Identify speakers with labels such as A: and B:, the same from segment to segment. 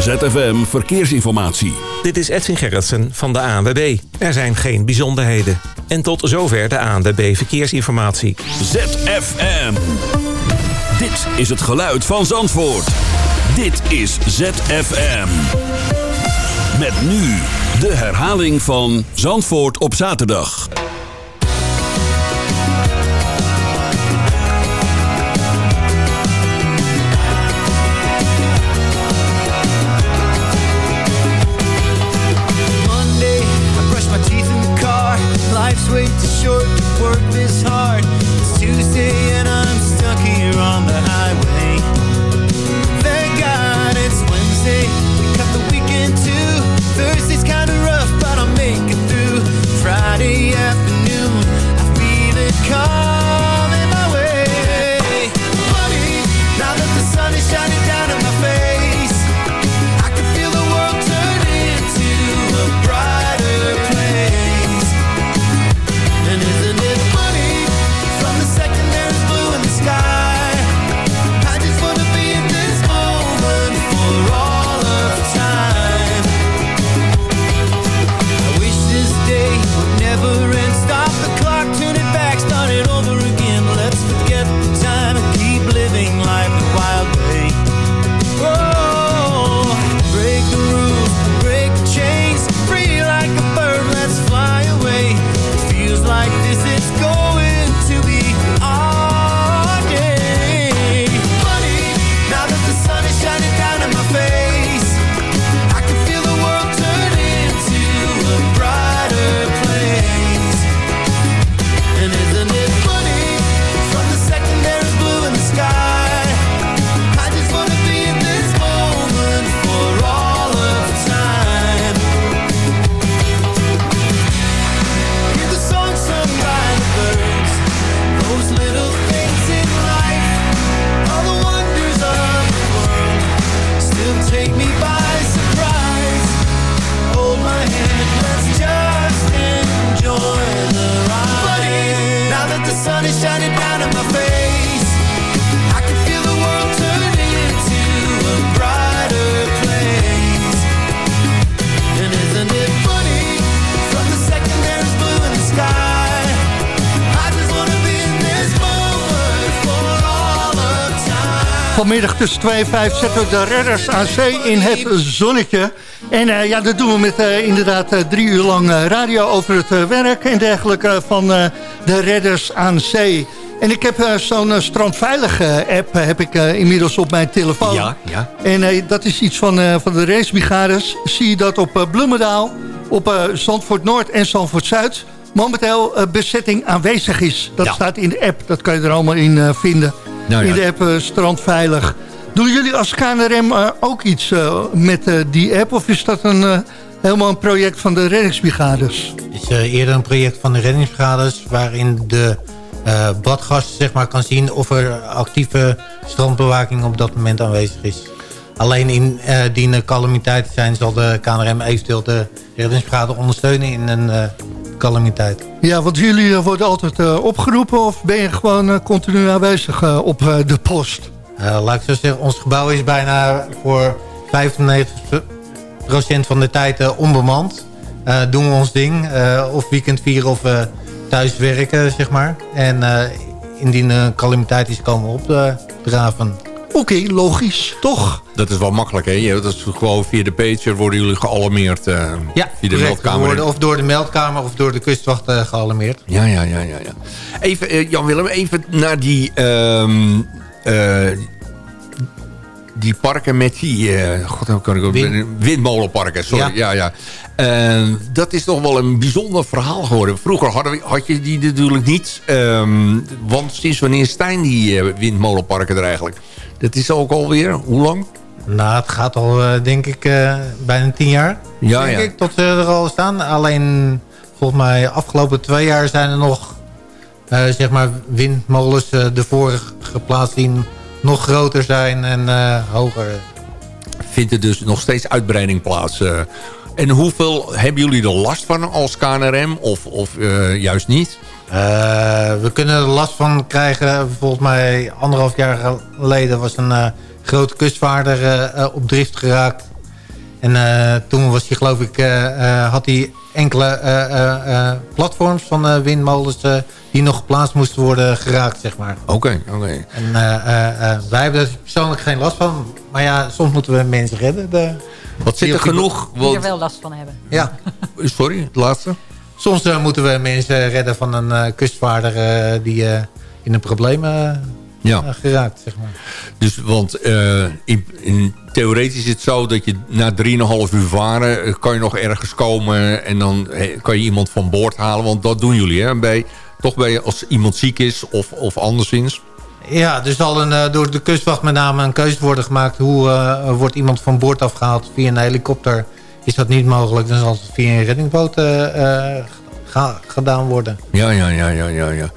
A: ZFM Verkeersinformatie.
B: Dit is Edwin Gerritsen van de ANWB. Er zijn geen bijzonderheden. En tot zover de ANWB Verkeersinformatie.
A: ZFM. Dit is het geluid van Zandvoort. Dit is ZFM. Met nu de herhaling van Zandvoort op zaterdag.
C: Life's way too short to work this hard.
D: Vanmiddag tussen 2 en 5 zetten we de redders aan zee in het zonnetje. En eh, ja, dat doen we met eh, inderdaad eh, drie uur lang radio over het werk en dergelijke van de redders aan zee. En ik heb zo'n strandveilige app heb ik inmiddels op mijn telefoon.
E: Ja, ja.
D: En dat is iets van, van de racebrigades. Zie je dat op Bloemendaal, op Zandvoort Noord en Zandvoort Zuid... momenteel bezetting aanwezig is. Dat
E: Ja.
D: staat in de app, dat kan je er allemaal in vinden.
E: Nou ja.
D: In de app eh, Strandveilig. Doen jullie als KNRM eh, ook iets eh, met die app? Of is dat een, helemaal een project van de reddingsbrigades?
F: Het is eerder een project van de reddingsbrigades... waarin de eh, badgast zeg maar, kan zien of er actieve strandbewaking op dat moment aanwezig is. Alleen indien er calamiteiten zijn... zal de KNRM eventueel de reddingsbrigade ondersteunen in een calamiteit.
D: Ja, want jullie eh, worden altijd eh, opgeroepen... of ben je gewoon eh, continu aanwezig op de post?
F: Laat ik zo zeggen, ons gebouw is bijna voor 95% van de tijd onbemand. Doen we ons ding, of weekend vieren of thuis werken, zeg maar. En indien een calamiteit is, komen we opdraven.
D: Oké, logisch, toch?
E: Dat is wel makkelijk, hè? Dat is gewoon via de pager worden jullie gealarmeerd. eh,
F: Ja,
E: via de meldkamer.
F: worden of door de meldkamer of door de kustwacht eh, gealarmeerd.
E: Ja, ja, ja, ja. ja. Even, eh, Jan-Willem, even naar die... ehm, eh, die parken met die... eh, God, hoe kan ik ook...
F: Wind-
E: Windmolenparken, sorry. Ja. Ja, Eh, dat is toch wel een bijzonder verhaal geworden. Vroeger hadden we, had je die natuurlijk niet. ehm, want sinds wanneer staan die eh, windmolenparken er eigenlijk? Dat is ook alweer, hoe lang?
F: Nou, het gaat al, denk ik, bijna tien jaar.
E: Ja,
F: denk
E: ja.
F: ik, tot ze er al staan. Alleen, volgens mij, afgelopen twee jaar zijn er nog, zeg maar, windmolens ervoor geplaatst die nog groter zijn en eh, hoger.
E: Vindt er dus nog steeds uitbreiding plaats? eh. en hoeveel hebben jullie er last van als KNRM? Of, of eh, juist niet?
F: We kunnen er last van krijgen. Volgens mij anderhalf jaar geleden was een grote kustvaarder op drift geraakt. En toen was hij geloof ik, had hij enkele platforms van windmolens die nog geplaatst moesten worden geraakt, zeg maar.
E: Oké, oké.
F: En wij hebben er persoonlijk geen last van. Maar ja, soms moeten we mensen redden. De,
E: Wat zit er genoeg?
G: Die er wel last van hebben.
F: Ja.
E: Sorry, het laatste?
F: Soms uh, moeten we mensen redden van een uh, kustvaarder uh, die in een probleem ja. geraakt. Zeg maar.
E: Dus, want in, in, theoretisch is het zo dat je na 3,5 uur varen... kan je nog ergens komen en dan kan je iemand van boord halen. Want dat doen jullie, hè? Bij, toch bij als iemand ziek is of, of anderszins.
F: Ja, er zal een, door de kustwacht met name een keuze worden gemaakt... hoe wordt iemand van boord afgehaald via een helikopter is dat niet mogelijk. Dan zal het via een reddingsboot uh, gedaan worden.
E: Ja, ja, ja, ja, ja. ja.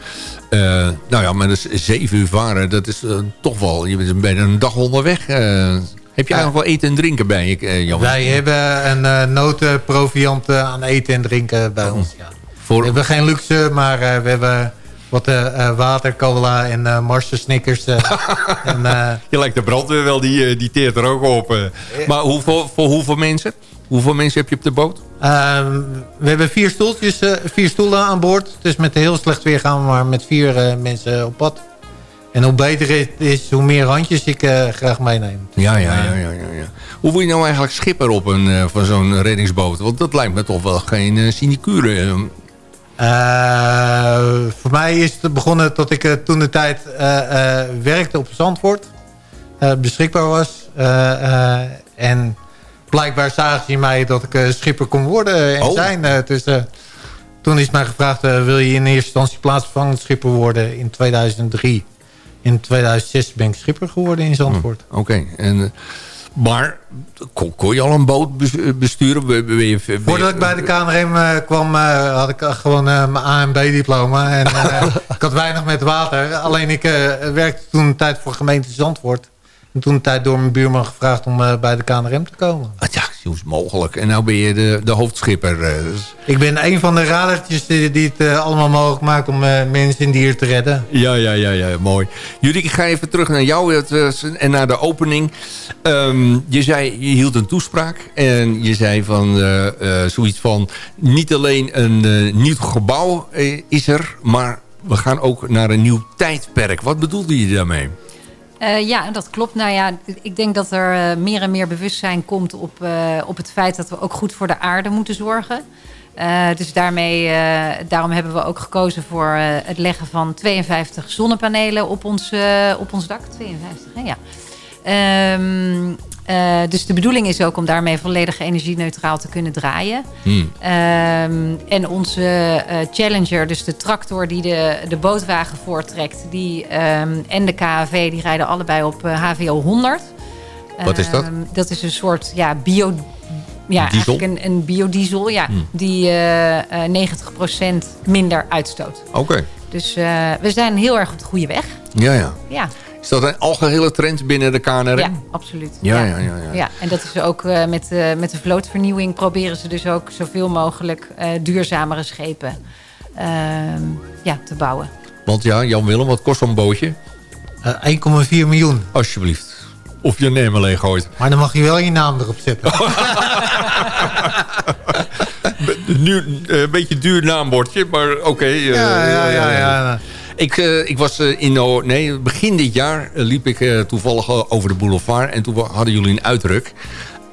E: Uh, nou ja, maar dus zeven uur varen, dat is uh, toch wel... Je bent bijna een dag onderweg. heb je eigenlijk wel eten en drinken bij je, Jan?
F: Wij hebben een notenproviant aan eten en drinken bij ons, ja. Voor... We hebben geen luxe, maar we hebben wat uh, water, cola en uh, Snickers.
E: en, je lijkt de brandweer wel, die, die teert er ook op. Maar hoeveel, voor hoeveel mensen? Hoeveel mensen heb je op de boot?
F: Ehm, we hebben vier, stoeltjes, vier stoelen aan boord. Dus met heel slecht weer gaan we maar met vier mensen op pad. En hoe beter het is, hoe meer handjes ik graag meeneem.
E: Ja, ja, ja, ja, ja, Hoe word je nou eigenlijk schipper op een, van zo'n reddingsboot? Want dat lijkt me toch wel geen sinecure.
F: Uh, voor mij is het begonnen dat ik toen de tijd werkte op Zandvoort. beschikbaar was. en blijkbaar zagen ze in mij dat ik schipper kon worden en oh. zijn. dus toen is mij gevraagd, wil je in eerste instantie plaatsvervangend schipper worden in 2003. In 2006 ben ik schipper geworden in Zandvoort.
E: Hm, oké, en maar kon, je al een boot besturen? Ben je,
F: Voordat ik bij de KNRM kwam, had ik gewoon mijn AMB-diploma. En ik had weinig met water. Alleen ik werkte toen een tijd voor gemeente Zandvoort. En toen een tijd door mijn buurman gevraagd om uh, bij de KNRM te komen.
E: Ah, ja, hoe is mogelijk? En nou ben je de, de hoofdschipper. Uh, dus...
F: Ik ben een van de radertjes die, die het uh, allemaal mogelijk maakt om mensen en dieren te redden.
E: Ja, ja, ja, ja mooi. Jurik, ik ga even terug naar jou en naar de opening. Um, je zei, je hield een toespraak. En je zei van zoiets van... Niet alleen een nieuw gebouw is er, maar we gaan ook naar een nieuw tijdperk. Wat bedoelde je daarmee?
G: Uh, ja, dat klopt. Nou ja, ik denk dat er uh, meer en meer bewustzijn komt op, uh, op het feit dat we ook goed voor de aarde moeten zorgen. dus daarmee, daarom hebben we ook gekozen voor het leggen van 52 zonnepanelen op ons, op ons dak. 52, hè? ja. Um, uh, dus de bedoeling is ook om daarmee volledig energie-neutraal te kunnen draaien. Hmm. Um, en onze uh, Challenger, dus de tractor die de, de bootwagen voortrekt... Die, um, en de KAV, die rijden allebei op uh, HVO 100.
E: Wat is dat?
G: dat is een soort ja, bio... Ja, eigenlijk een, een biodiesel ja, hmm. die 90% minder uitstoot.
E: Oké.
G: Dus we zijn heel erg op de goede weg.
E: Ja, ja.
G: ja.
E: Is dat een algehele trend binnen de KNRM?
G: Ja, absoluut.
E: Ja, ja, ja. ja,
G: ja. en dat is ook uh, met, uh, met de vlootvernieuwing proberen ze dus ook zoveel mogelijk uh, duurzamere schepen ehm, ja, te bouwen.
E: Want ja, Jan-Willem, wat kost zo'n bootje?
F: 1,4 miljoen.
E: Alsjeblieft. Of je neem alleen gooit.
F: Maar dan mag je wel je naam erop zetten.
E: nu, een beetje duur naambordje, maar oké.
F: ja, ja, ja. ja.
E: Ik, uh, ik was uh, in nee, begin dit jaar uh, liep ik toevallig over de boulevard. En toen hadden jullie een uitruk.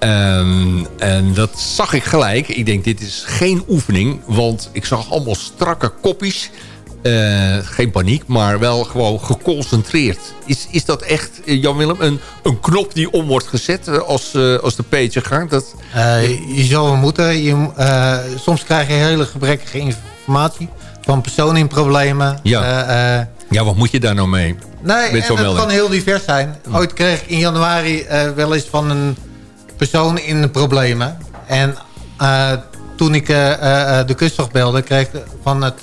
E: Um, en dat zag ik gelijk. Ik denk, dit is geen oefening. Want ik zag allemaal strakke koppies. geen paniek, maar wel gewoon geconcentreerd. Is, is dat echt, Jan-Willem, een, een knop die om wordt gezet als, als de page gaat? Dat...
F: je zou moeten. Soms krijg je hele gebrekkige informatie van personen in problemen.
E: Ja. Uh, ja, wat moet je daar nou mee?
F: Nee, het kan heel divers zijn. Ooit kreeg ik in januari uh, wel eens van een persoon in problemen. En toen ik de kustwacht belde, kreeg ik van het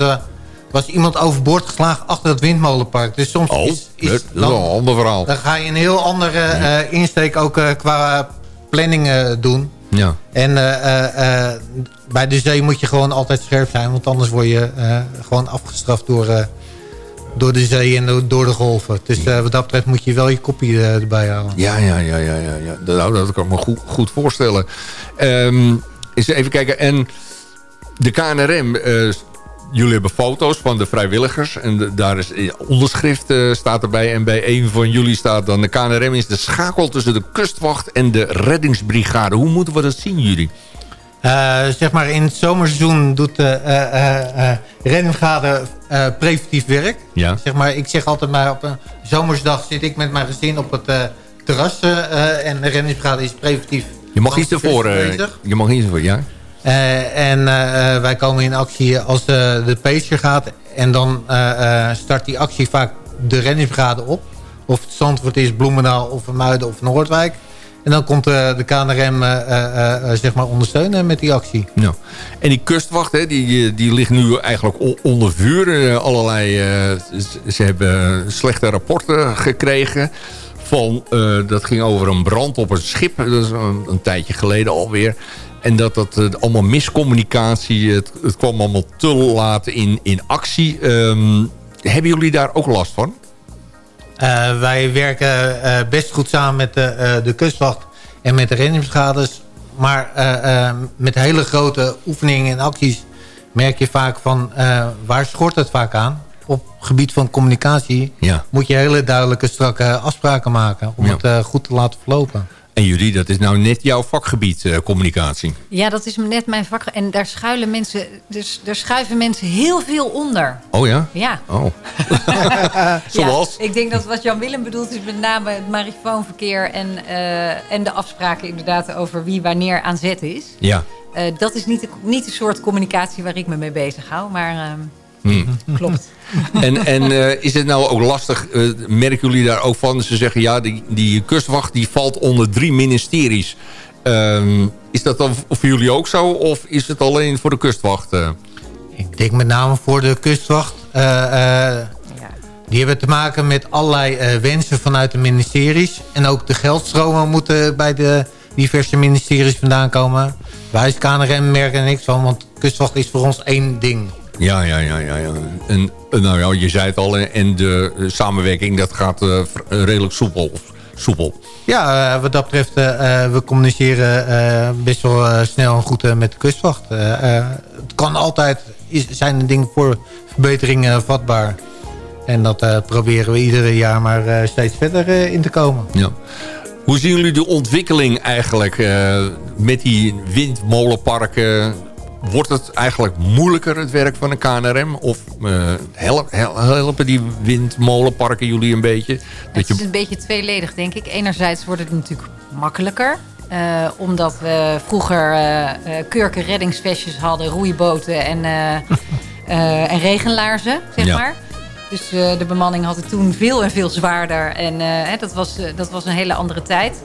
F: was iemand overboord geslagen achter het windmolenpark. Dus soms
E: oh, is, is dat is dan, een ander verhaal.
F: Dan ga je een heel andere uh, insteek ook uh, qua planning uh, doen.
E: Ja.
F: En uh, uh, bij de zee moet je gewoon altijd scherp zijn. Want anders word je gewoon afgestraft door, door de zee en door de golven. Dus wat dat betreft moet je wel je kopie erbij houden.
E: Ja, ja, ja, ja, ja. Dat, nou, dat kan ik me goed, goed voorstellen. Um, eens even kijken. En de KNRM jullie hebben foto's van de vrijwilligers. En daar is onderschrift uh, staat erbij. En bij een van jullie staat dan de KNRM is de schakel tussen de kustwacht en de reddingsbrigade. Hoe moeten we dat zien jullie?
F: Uh, zeg maar in het zomerseizoen doet de uh, reddingsbrigade preventief werk.
E: Ja.
F: Zeg maar, ik zeg altijd maar op een zomersdag zit ik met mijn gezin op het terras. en de reddingsbrigade is preventief.
E: Je mag iets ervoor. je mag iets ervoor, ja.
F: Uh, en uh, wij komen in actie als de, de gaat. En dan start die actie vaak de reddingsbrigade op. Of het Zandvoort is, Bloemendaal of Muiden of Noordwijk. En dan komt de KNRM zeg maar ondersteunen met die actie.
E: Ja. En die kustwacht, hè, die, die ligt nu eigenlijk onder vuur. allerlei, ze hebben slechte rapporten gekregen. Van, dat ging over een brand op een schip. Dat is een, een tijdje geleden alweer. En dat dat uh, allemaal miscommunicatie, het, het, kwam allemaal te laat in, in actie. Um, hebben jullie daar ook last van?
F: Uh, wij werken uh, best goed samen met de, de kustwacht en met de reddingsbrigades. Maar met hele grote oefeningen en acties merk je vaak van waar schort het vaak aan? Op gebied van communicatie
E: ja.
F: moet je hele duidelijke strakke afspraken maken om ja. het goed te laten verlopen.
E: En jullie, dat is nou net jouw vakgebied, uh, communicatie.
G: Ja, dat is net mijn vak. En daar schuilen mensen, dus daar schuiven mensen heel veel onder.
E: Oh ja?
G: Ja.
E: Oh. Zoals?
G: Ja, ik denk dat wat Jan Willem bedoelt is met name het marifoonverkeer en, uh, en de afspraken inderdaad over wie wanneer aan zet is.
E: Ja.
G: Uh, dat is niet de, niet de soort communicatie waar ik me mee bezig hou, maar... Hmm. Klopt.
E: En, en uh, is het nou ook lastig, uh, merken jullie daar ook van? Ze zeggen, ja, die, die kustwacht die valt onder drie ministeries. Uh, is dat dan voor jullie ook zo? Of is het alleen voor de kustwacht? Uh?
F: Ik denk met name voor de kustwacht. Ja. Die hebben te maken met allerlei wensen vanuit de ministeries. En ook de geldstromen moeten bij de diverse ministeries vandaan komen. Wij als KNRM merken er niks van, want kustwacht is voor ons één ding.
E: Ja, ja, ja, ja. ja. En, nou ja, je zei het al, en de samenwerking, dat gaat uh, redelijk soepel. soepel.
F: Ja, wat dat betreft, we communiceren best wel snel en goed met de kustwacht. het kan altijd, zijn er dingen voor verbeteringen vatbaar. En dat proberen we iedere jaar maar steeds verder in te komen.
E: Ja. Hoe zien jullie de ontwikkeling eigenlijk met die windmolenparken wordt het eigenlijk moeilijker, het werk van de KNRM? Of uh, helpen die windmolenparken jullie een beetje? Dat
G: het is een beetje tweeledig, denk ik. Enerzijds wordt het natuurlijk makkelijker. Uh, omdat we vroeger uh, kurken reddingsvestjes hadden, roeiboten en, en regenlaarzen, zeg ja. maar. Dus de bemanning had het toen veel en veel zwaarder. En dat, was, dat was een hele andere tijd.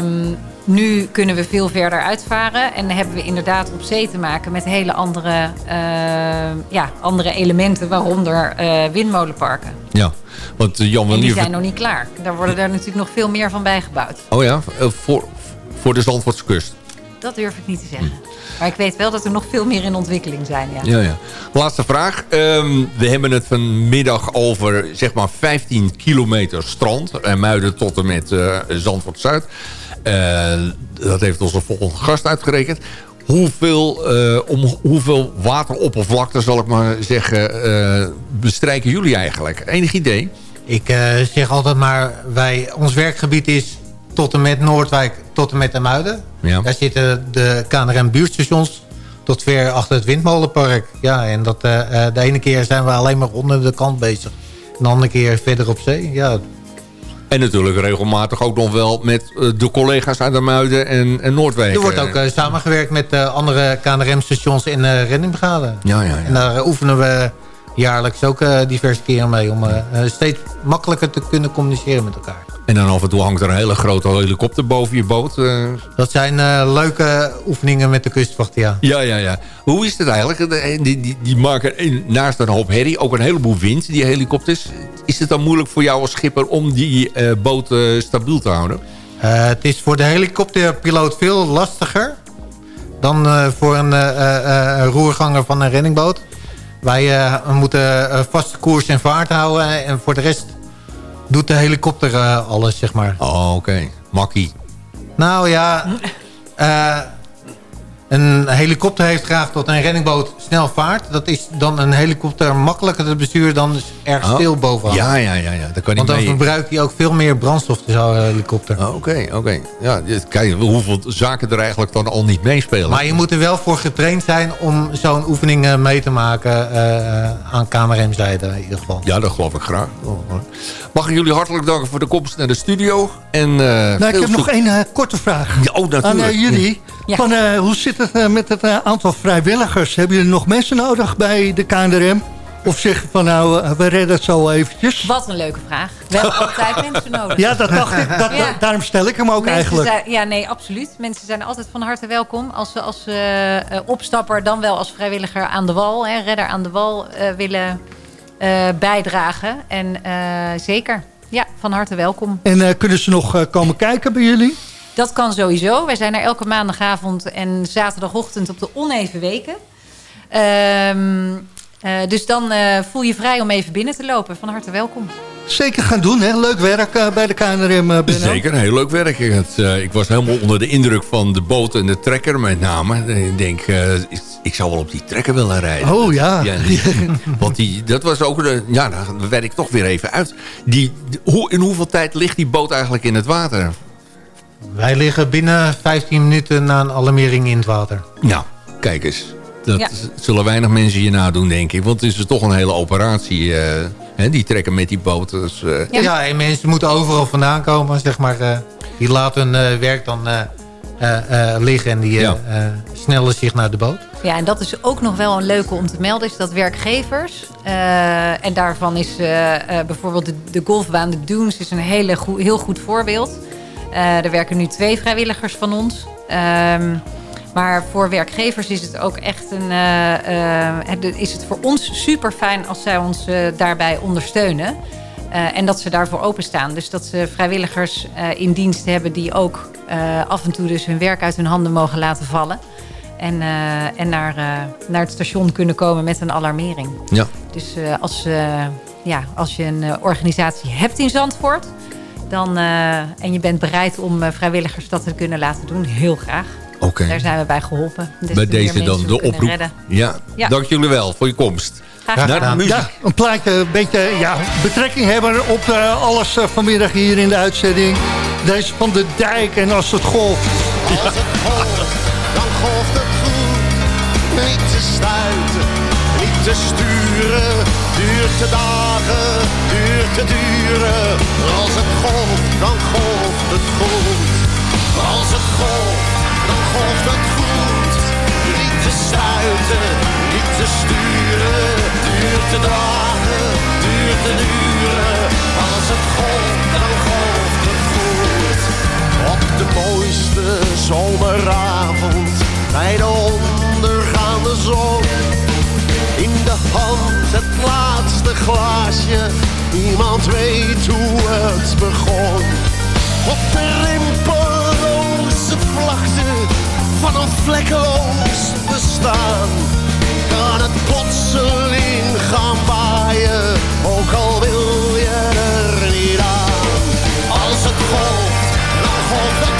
G: Um, nu kunnen we veel verder uitvaren. En hebben we inderdaad op zee te maken met hele andere, uh, ja, andere elementen. Waaronder uh, windmolenparken.
E: Ja, want uh, Jan...
G: En die zijn nog niet klaar. Daar worden er natuurlijk nog veel meer van bijgebouwd.
E: Oh ja, voor, voor de Zandvoortse kust?
G: Dat durf ik niet te zeggen. Maar ik weet wel dat er nog veel meer in ontwikkeling zijn. Ja,
E: ja. ja. Laatste vraag. Um, we hebben het vanmiddag over zeg maar 15 kilometer strand. En Muiden tot en met Zandvoort-Zuid. Uh, dat heeft onze volgende gast uitgerekend. Hoeveel, uh, om hoeveel wateroppervlakte, zal ik maar zeggen, uh, bestrijken jullie eigenlijk? Enig idee?
F: Ik zeg altijd maar, wij, ons werkgebied is tot en met Noordwijk, tot en met de Muiden.
E: Ja.
F: Daar zitten de KNRM buurtstations tot ver achter het windmolenpark. Ja, en dat, de ene keer zijn we alleen maar onder de kant bezig. En de andere keer verder op zee. Ja,
E: en natuurlijk regelmatig ook nog wel met uh, de collega's uit de Muiden en, en Noordwijk.
F: Er wordt ook uh, samengewerkt met uh, andere KNRM-stations in de reddingbrigade.
E: Ja, ja, ja.
F: En daar oefenen we jaarlijks ook diverse keren mee... om steeds makkelijker te kunnen communiceren met elkaar.
E: En dan af en toe hangt er een hele grote helikopter boven je boot. Uh...
F: Dat zijn uh, leuke oefeningen met de kustwacht, ja.
E: Ja, ja, ja. Hoe is het eigenlijk? Die, die, die maken naast een hoop herrie ook een heleboel wind, die helikopters. Is het dan moeilijk voor jou als schipper om die uh, boot stabiel te houden?
F: het is voor de helikopterpiloot veel lastiger dan voor een roerganger van een reddingboot. Wij eh, moeten vaste koers en vaart houden. En voor de rest doet de helikopter uh, alles, zeg maar.
E: Oh, oké. Okay. Makkie.
F: Nou ja... Een helikopter heeft graag tot een reddingboot snel vaart. Dat is dan een helikopter makkelijker te besturen dan erg oh. stil bovenaan.
E: Ja, ja, ja. ja. Dat kan
F: Want dan verbruikt hij ook veel meer brandstof, zo'n helikopter.
E: Oh, oké, oké. Ja, kijk hoeveel zaken er eigenlijk dan al niet meespelen.
F: Maar je moet er wel voor getraind zijn om zo'n oefening mee te maken uh, aan KMRM-zijde in ieder geval.
E: Ja, dat geloof ik graag. Mag ik jullie hartelijk danken voor de komst naar de studio. En, uh,
D: nou, ik heb nog één uh, korte vraag.
E: Ja, oh, natuurlijk.
D: Aan jullie. Ja. Van, hoe zit het met het aantal vrijwilligers? Hebben jullie nog mensen nodig bij de KNRM? Of zeg je van nou, we redden het zo eventjes?
G: Wat een leuke vraag. We hebben altijd mensen nodig.
D: Ja, dat dacht ik. Dat, ja. Daarom stel ik hem ook
G: mensen
D: eigenlijk.
G: Zijn, ja, nee, absoluut. Mensen zijn altijd van harte welkom. Als ze als opstapper, dan wel als vrijwilliger aan de wal, hè, redder aan de wal willen bijdragen. En zeker, ja, van harte welkom.
D: En kunnen ze nog komen kijken bij jullie?
G: Dat kan sowieso. Wij zijn er elke maandagavond en zaterdagochtend op de oneven weken. Um, uh, dus dan uh, voel je vrij om even binnen te lopen. Van harte welkom.
D: Zeker gaan doen, hè? Leuk werk uh, bij de KNRM, Benno.
E: Zeker, heel leuk werk. Het, ik was helemaal onder de indruk van de boot en de trekker met name. Ik denk, ik, ik, zou wel op die trekker willen rijden.
D: Oh ja. ja
E: want die, dat was ook, de, ja, dan werk ik toch weer even uit. Die, hoe, in hoeveel tijd ligt die boot eigenlijk in het water?
F: Wij liggen binnen 15 minuten na een alarmering in het water.
E: Nou, kijk eens. Dat ja. zullen weinig mensen je nadoen, denk ik. Want het is toch een hele operatie. Uh, hè, die trekken met die boot. Dus, uh...
F: ja. ja. en mensen moeten overal vandaan komen. Zeg maar, uh, die laten hun werk dan liggen en die snellen zich naar de boot.
G: Ja, en dat is ook nog wel een leuke om te melden. Is dat werkgevers, en daarvan is bijvoorbeeld de, de, golfbaan, de Dunes, is een hele goed, heel goed voorbeeld. Er werken nu twee vrijwilligers van ons. Um, maar voor werkgevers is het ook echt een, uh, is het voor ons super fijn als zij ons daarbij ondersteunen. Uh, en dat ze daarvoor openstaan. Dus dat ze vrijwilligers in dienst hebben die ook af en toe dus hun werk uit hun handen mogen laten vallen. En, en naar, naar het station kunnen komen met een alarmering.
E: Ja.
G: Dus als, ja, als je een organisatie hebt in Zandvoort... Dan, en je bent bereid om vrijwilligers dat te kunnen laten doen, heel graag.
E: Okay.
G: Daar zijn we bij geholpen.
E: Dus bij deze dan de oproep. Ja. ja. dank jullie wel voor je komst.
G: Graag
D: Naar de muziek. Ja, een plaatje een beetje ja, betrekking hebben op uh, alles uh, vanmiddag hier in de uitzending. Deze van de dijk en als het golft.
H: Als het golft, dan golft het goed. Niet te stuiten, niet te sturen. Duurt te dagen, duurt te duren. Als het golft, dan golft het goed. Als het golft dan golft het goed. Niet te stuiten, niet te sturen. Duurt te dragen, duurt te duren. Als het golft, dan golft het goed. Op de mooiste zomeravond, bij de ondergaande zon. Hand het laatste glaasje, niemand weet hoe het begon. Op de rimpeloze vlakte van een vlekkeloos bestaan. Kan het plotseling gaan waaien, ook al wil je er niet aan. Als het golft, dan golft het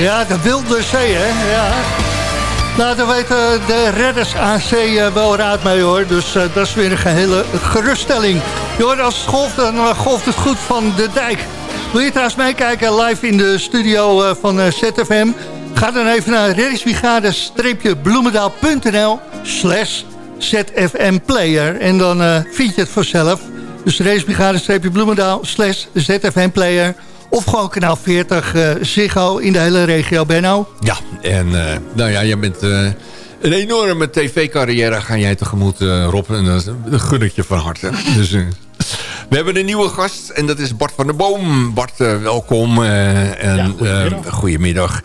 D: Ja, de wilde zee, hè? Ja. Nou, weten de redders AC eh, wel raad mee, hoor. Dus eh, dat is weer een gehele geruststelling. Hoort, als het golft, dan eh, golft het goed van de dijk. Wil je trouwens meekijken live in de studio eh, van eh, ZFM? Ga dan even naar reddingsbrigade-bloemendaal.nl slash ZFM-player. En dan eh, vind je het vanzelf. Dus reddingsbrigade-bloemendaal slash ZFM-player... Of gewoon kanaal 40 eh, Ziggo in de hele regio, Benno.
E: Ja, en eh, nou ja, jij bent eh, een enorme tv-carrière ga jij tegemoet, eh, Rob. En dat gun ik je van harte. Dus, eh, we hebben een nieuwe gast en dat is Bart van der Boom. Bart, welkom. eh, en,
I: Ja, goedemiddag.
E: eh, goedemiddag.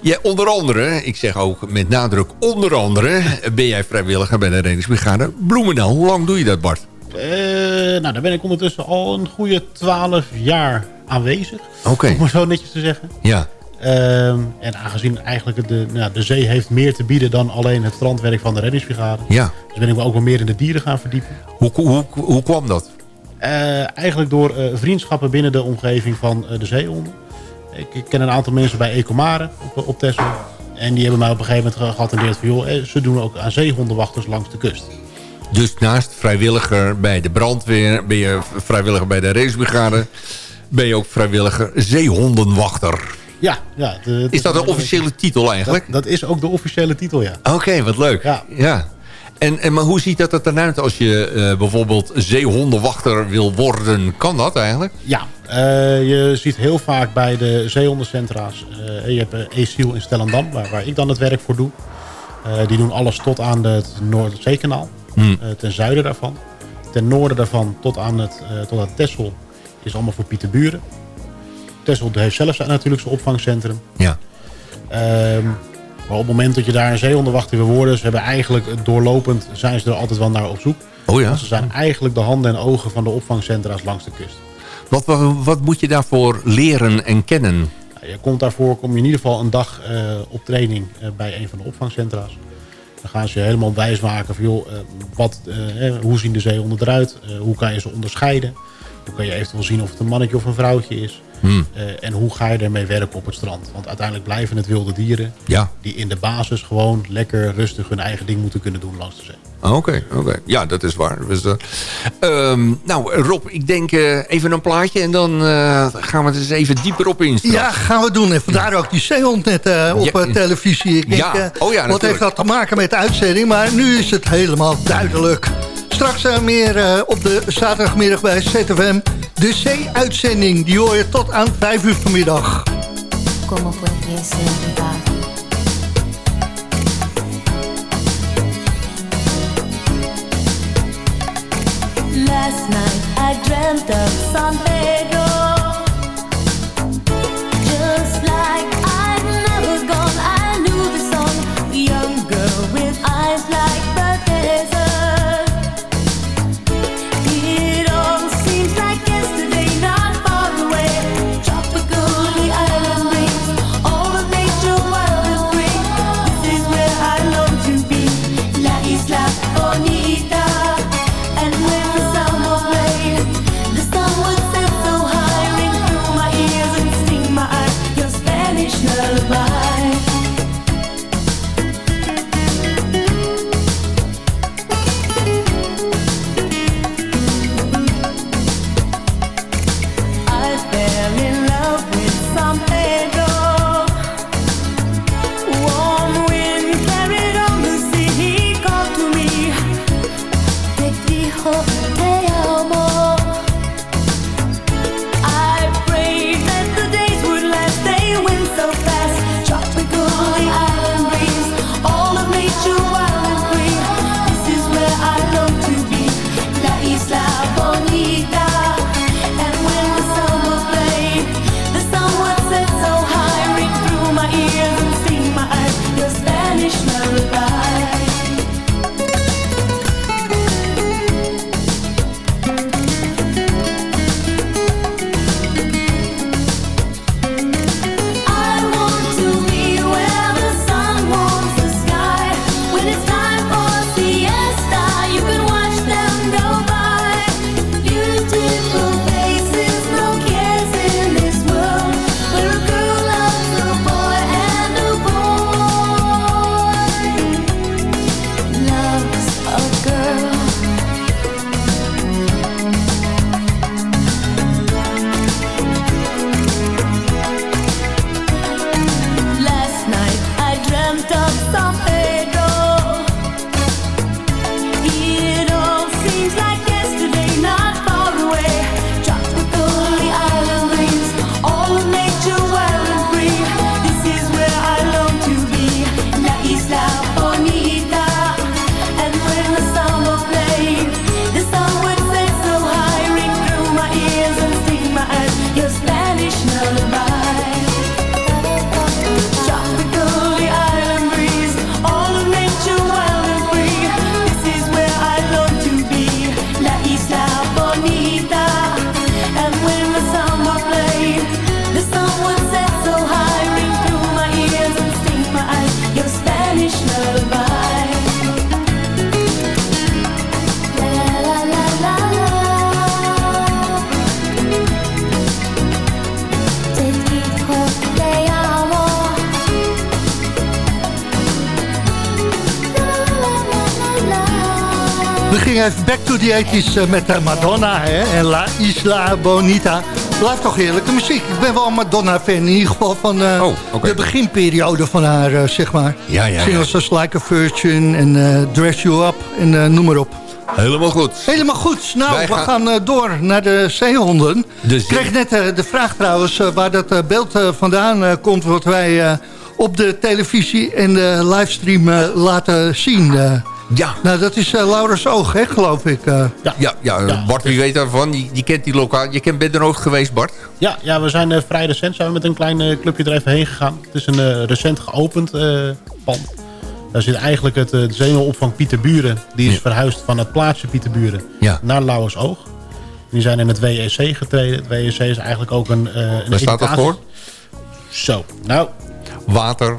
E: Ja, onder andere, ik zeg ook met nadruk onder andere... ben jij vrijwilliger bij de reddingsbrigade Bloemendaal. Hoe lang doe je dat, Bart?
I: Eh, nou, daar ben ik ondertussen al een goede 12 jaar aanwezig. Om maar zo netjes te zeggen.
E: Ja,
I: Ehm, en aangezien eigenlijk de, nou, de zee heeft meer te bieden dan alleen het strandwerk van de reddingsbrigade.
E: ja.
I: Dus ben ik me ook wel meer in de dieren gaan verdiepen.
E: Hoe, hoe, hoe kwam dat?
I: Eh, eigenlijk door eh, vriendschappen binnen de omgeving van eh, de zeehonden. Ik, ik ken een aantal mensen bij Ecomare op, op Texel. En die hebben mij op een gegeven moment ge- geattendeerd van... joh, ze doen ook aan zeehondenwachters langs de kust.
E: Dus naast vrijwilliger bij de brandweer... ben je vrijwilliger bij de racebrigade... ben je ook vrijwilliger zeehondenwachter.
I: Ja, ja. de-
E: Is dat een officiële titel eigenlijk?
I: Dat, dat is ook de officiële titel, ja.
E: Oké, wat leuk.
I: Ja.
E: En, en, maar hoe ziet dat er dan uit als je eh, bijvoorbeeld zeehondenwachter wil worden? Kan dat eigenlijk?
I: Ja, eh, je ziet heel vaak bij de zeehondencentra's. eh, je hebt ESIL in Stellendam, waar, waar ik dan het werk voor doe. Die doen alles tot aan het Noordzeekanaal,
E: Hmm.
I: ten zuiden daarvan. Ten noorden daarvan tot aan het, tot aan Texel is allemaal voor Pieterburen. Texel heeft zelf natuurlijk zijn opvangcentrum.
E: Ja.
I: Ehm, maar op het moment dat je daar een zeehondenwachter wil worden... ze hebben eigenlijk doorlopend, zijn ze er altijd wel naar op zoek.
E: Oh ja?
I: Want ze zijn eigenlijk de handen en ogen van de opvangcentra's langs de kust.
E: Wat, wat, wat moet je daarvoor leren en kennen?
I: Nou, je komt daarvoor kom je in ieder geval een dag eh, op training eh, bij een van de opvangcentra's. Dan gaan ze je helemaal wijsmaken van joh, eh, wat, hoe zien de zeehonden eruit? Hoe kan je ze onderscheiden? Hoe kan je eventueel zien of het een mannetje of een vrouwtje is?
E: Hmm.
I: Eh, en hoe ga je ermee werken op het strand? Want uiteindelijk blijven het wilde dieren
E: Ja.
I: die in de basis gewoon lekker rustig hun eigen ding moeten kunnen doen langs de zee.
E: Oké, oké. Ja, dat is waar. Dus, eh, ehm, nou, Rob, ik denk eh, even een plaatje... en dan eh, gaan we er eens even dieper op in. straks.
D: Ja, gaan we doen. En vandaar ook die zeehond net eh, op
E: Ja.
D: eh, televisie. Ik denk,
E: Ja. Oh ja,
D: wat
E: natuurlijk.
D: heeft dat te maken met de uitzending? Maar nu is het helemaal duidelijk. Straks eh, meer eh, op de zaterdagmiddag bij ZFM. De zee-uitzending, die hoor je tot aan 5 uur vanmiddag.
J: ¿Cómo fue que se olvidó? Last night I dreamt of San Pedro. To the
D: 80s eh, met eh, Madonna hè, en La Isla Bonita. Blijft toch heerlijke muziek. Ik ben wel een Madonna-fan, in ieder geval van eh,
E: Oh,
D: de beginperiode van haar, zeg maar.
E: Ja, ja.
D: Singles als Like a Virgin en Dress You Up en noem maar op.
E: Helemaal goed.
D: Helemaal goed. Nou,
E: Wij
D: we
E: gaan-
D: gaan door naar de zeehonden.
E: De
D: Ik kreeg net de vraag trouwens waar dat beeld vandaan komt... wat wij op de televisie en de livestream laten zien.
E: Ja.
D: nou, dat is eh, Laura's Oog, hè, geloof ik. eh.
E: Ja, ja,
I: Ja.
E: Bart, wie weet daarvan? Die, die kent die lokaal. Je kent, bent er ook geweest, Bart?
I: Ja, ja, we zijn eh, vrij recent zijn we met een klein clubje er even heen gegaan. Het is een eh, recent geopend eh, pand. Daar zit eigenlijk het uh, zenuwopvang Pieterburen. Die is
E: Ja.
I: verhuisd van het plaatsje Pieterburen
E: Ja.
I: naar Lauwersoog. Die zijn in het WEC getreden. Het WEC is eigenlijk ook een... eh een
E: Waar staat dat voor?
I: Zo, nou,
E: Water.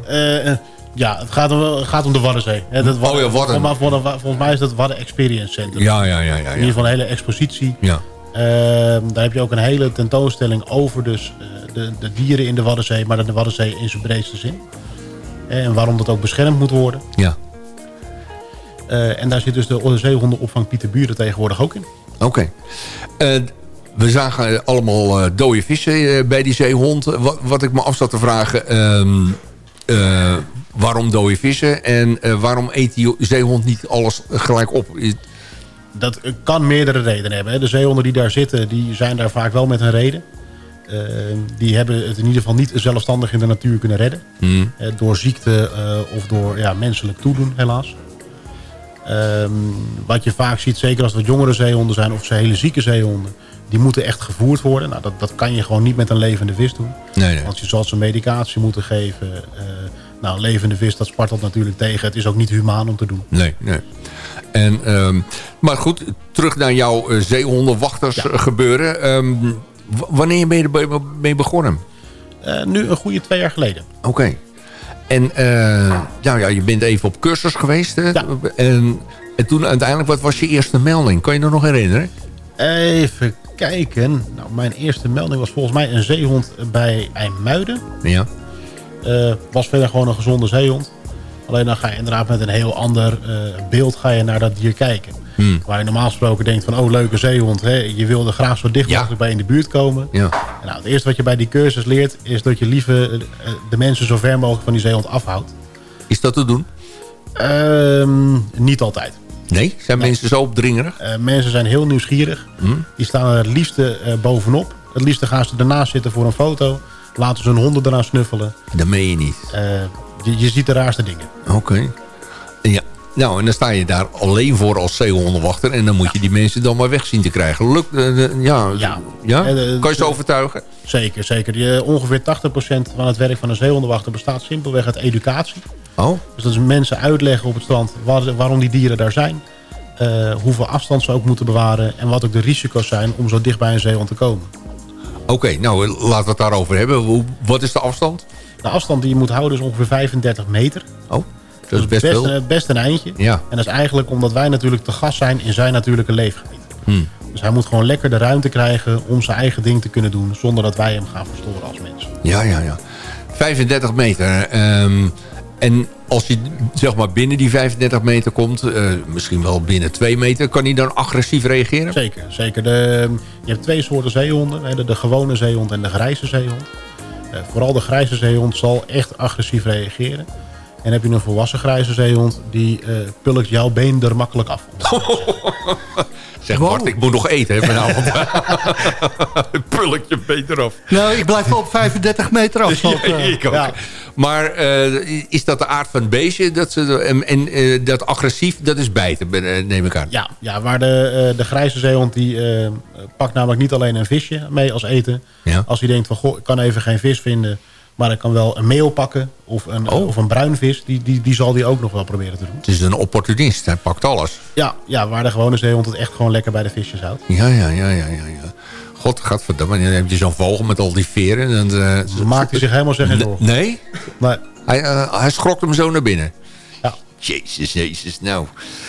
I: Ja, het gaat om, het gaat om de Waddenzee. Hè, dat
E: Oh ja, Wadden.
I: Volgens, mij- volgens mij is dat Wadden Experience Center.
E: Ja, ja, ja, ja.
I: In ieder
E: Ja.
I: geval een hele expositie.
E: ja.
I: Ehm, daar heb je ook een hele tentoonstelling over dus, eh, de, de dieren in de Waddenzee, maar de Waddenzee in zijn breedste zin. En waarom dat ook beschermd moet worden.
E: ja.
I: Eh, en daar zit dus de zeehondenopvang Pieter Buren tegenwoordig ook in.
E: Oké. Eh, we zagen allemaal dode vissen bij die zeehond. Wat, wat ik me af zat te vragen... ehm, eh, waarom dode vissen? En eh, waarom eet die zeehond niet alles gelijk op?
I: Dat eh, kan meerdere redenen hebben. De zeehonden die daar zitten, die zijn daar vaak wel met een reden. Ehm, die hebben het in ieder geval niet zelfstandig in de natuur kunnen redden.
E: Hmm.
I: Eh, door ziekte eh, of door ja, menselijk toedoen, helaas. Ehm, wat je vaak ziet, zeker als het jongere zeehonden zijn... of ze hele zieke zeehonden, die moeten echt gevoerd worden. Nou, dat, dat kan je gewoon niet met een levende vis doen.
E: Nee, nee.
I: Want je zal ze medicatie moeten geven. Nou, levende vis, dat spartelt natuurlijk tegen. Het is ook niet humaan om te doen.
E: Nee, nee. En, ehm, maar goed, terug naar jouw eh, zeehondenwachters
I: Ja.
E: eh, gebeuren. Ehm, wanneer ben je er mee begonnen?
I: Eh, nu een goede twee jaar geleden.
E: Oké. En nou ja, je bent even op cursus geweest. Hè?
I: Ja.
E: En, en toen uiteindelijk, wat was je eerste melding? Kan je dat nog herinneren?
I: Even kijken. Nou, mijn eerste melding was volgens mij een zeehond bij IJmuiden.
E: Ja.
I: Eh, was verder gewoon een gezonde zeehond. Alleen dan ga je inderdaad met een heel ander eh, beeld ga je naar dat dier kijken.
E: Hmm.
I: Waar je normaal gesproken denkt van, oh leuke zeehond. Hè? Je wil er graag zo dicht
E: Ja.
I: mogelijk bij in de buurt komen.
E: Ja.
I: Nou, het eerste wat je bij die cursus leert... is dat je liever eh, de mensen zo ver mogelijk van die zeehond afhoudt.
E: Is dat te doen?
I: Ehm, niet altijd.
E: Nee? Zijn mensen zo opdringerig?
I: Mensen zijn heel nieuwsgierig.
E: Hmm?
I: Die staan er het liefste bovenop. Het liefste gaan ze ernaast zitten voor een foto. Laten ze hun honden eraan snuffelen.
E: Dat meen je niet.
I: Eh, je, je ziet de raarste dingen.
E: Oké. Ja. Nou, en dan sta je daar alleen voor als zeehondenwachter. En dan moet je die mensen dan maar weg zien te krijgen. Lukt, eh, ja.
I: Ja.
E: ja?
I: Eh,
E: Kan je ze overtuigen?
I: Zeker, zeker. Die, ongeveer 80% van het werk van een zeehondenwachter bestaat simpelweg uit educatie.
E: Oh,
I: Dus dat is mensen uitleggen op het strand waar- waarom die dieren daar zijn. hoeveel afstand ze ook moeten bewaren. En wat ook de risico's zijn om zo dicht bij een zeehond te komen.
E: Oké. nou, eh, laten we het daarover hebben. Hoe, wat is de afstand?
I: De afstand die je moet houden is ongeveer 35 meter.
E: Oh, dat is best
I: best, best een eindje.
E: Ja.
I: En dat is eigenlijk omdat wij natuurlijk te gast zijn in zijn natuurlijke leefgebied.
E: Hmm.
I: Dus hij moet gewoon lekker de ruimte krijgen om zijn eigen ding te kunnen doen... zonder dat wij hem gaan verstoren als mensen.
E: Ja, ja, ja. 35 meter. ehm, en als je zeg maar binnen die 35 meter komt, eh, misschien wel binnen 2 meter, kan hij dan agressief reageren?
I: Zeker, zeker. De, je hebt twee soorten zeehonden. hè, De, de gewone zeehond en de grijze zeehond. Eh, vooral de grijze zeehond zal echt agressief reageren. En heb je een volwassen grijze zeehond... die eh pulkt jouw been er makkelijk af.
E: Zeg Bart, ik moet nog eten hè, vanavond. Pulk je beter af.
D: Nou, ik blijf wel op 35 meter afstand.
E: Ja, ik ook.
I: ja.
E: Maar eh, is dat de aard van het beestje? Dat ze, en en eh, dat agressief, dat is bijten, eh, neem ik aan.
I: Ja, ja waar de, de grijze zeehond die pakt namelijk niet alleen een visje mee als eten.
E: Ja.
I: Als hij denkt van, goh, ik kan even geen vis vinden... maar ik kan wel een meel pakken of een,
E: Oh.
I: of een bruin vis... Die, die, die zal die ook nog wel proberen te doen.
E: Het is een opportunist, hij pakt alles.
I: Ja, ja, waar de gewone zeehond het echt gewoon lekker bij de visjes houdt.
E: Ja, ja, ja, ja, ja. ja. God, gadverdamme, dan heb je zo'n vogel met al die veren. En, eh,
I: maakt hij zich helemaal zeg geen
E: N-
I: zorgen.
E: Nee?
I: Maar
E: Hij, eh, hij schrokt hem zo naar binnen.
I: Ja.
E: Jezus, jezus, nou.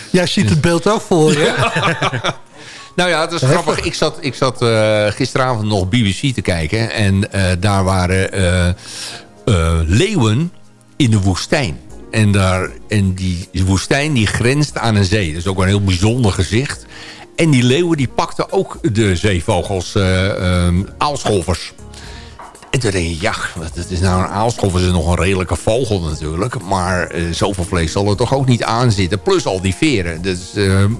D: Jij ziet het beeld ook voor je.
E: Nou ja, het is grappig. Ik zat, ik zat eh, gisteravond nog BBC te kijken. En eh, daar waren eh, eh, leeuwen in de woestijn. En, daar, en die woestijn die grenst aan een zee. Dat is ook een heel bijzonder gezicht. En die leeuwen die pakten ook de zeevogels, ehm, aalscholvers. En toen denk je, ja, is nou een aalscholver, is nog een redelijke vogel natuurlijk. Maar eh, zoveel vlees zal er toch ook niet aan zitten. Plus al die veren. Dus,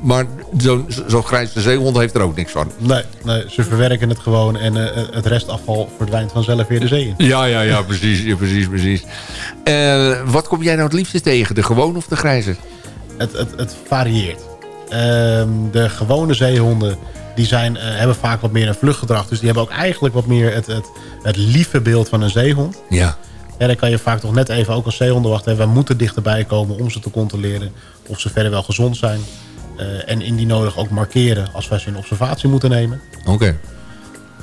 E: maar zo'n zo'n grijze zeehond heeft er ook niks van.
I: Nee, nee, ze verwerken het gewoon en het restafval verdwijnt vanzelf weer de zee in.
E: Ja, ja, ja, precies, ja, precies, precies. Wat kom jij nou het liefste tegen? De gewone of de grijze?
I: Het, het, het varieert. Ehm, de gewone zeehonden die zijn, eh, hebben vaak wat meer een vluchtgedrag. Dus die hebben ook eigenlijk wat meer het, het, het lieve beeld van een zeehond.
E: Ja.
I: En dan kan je vaak toch net even ook als zeehondenwachter... we moeten dichterbij komen om ze te controleren of ze verder wel gezond zijn. Eh, en indien nodig ook markeren als wij ze in observatie moeten nemen.
E: Oké.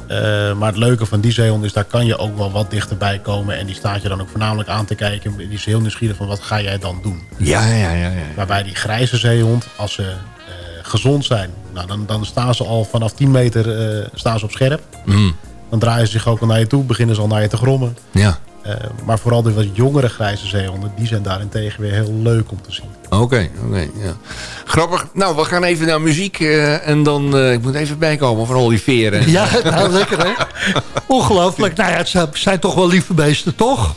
I: Eh, maar het leuke van die zeehond is, daar kan je ook wel wat dichterbij komen. En die staat je dan ook voornamelijk aan te kijken. Die is heel nieuwsgierig van wat ga jij dan doen.
E: Ja, ja, ja, ja.
I: Waarbij die grijze zeehond, als ze gezond zijn... Nou, dan, dan staan ze al vanaf 10 meter eh, staan ze op scherp.
E: Mm,
I: Dan draaien ze zich ook al naar je toe, beginnen ze al naar je te grommen.
E: ja.
I: Eh, maar vooral de wat jongere grijze zeehonden... die zijn daarentegen weer heel leuk om te zien.
E: Oké, oké, ja. Grappig. Nou, we gaan even naar muziek. eh, en dan, eh, ik moet even bijkomen van al die veren.
D: Ja, nou lekker hè. Ongelooflijk. Nou ja, het zijn- zijn toch wel lieve beesten, toch?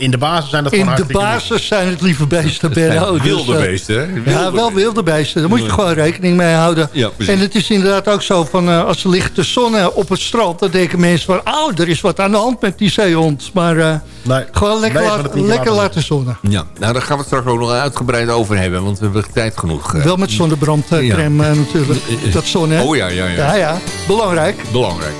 I: In de basis zijn dat
D: In de zijn het lieve beesten, Benno. Dus,
E: Wilde
D: eh,
E: beesten, hè?
D: Ja,
E: Wilde
D: wel wilde beesten. Daar moet je gewoon rekening mee houden.
E: Ja,
D: en het is inderdaad ook zo van eh, als ze ligt te zonnen op het strand... dan denken mensen van, oh, er is wat aan de hand met die zeehond. Maar eh,
I: Nee,
D: gewoon lekker, laat-
I: de
D: lekker
I: laten
D: laten zonnen.
E: Ja, nou daar gaan we het straks ook nog uitgebreid over hebben. Want we hebben tijd genoeg. eh.
D: Wel met zonnebrandcrème eh, natuurlijk. Dat zon, hè?
E: Oh ja, ja, ja.
D: Ja, ja. Belangrijk.
E: Belangrijk.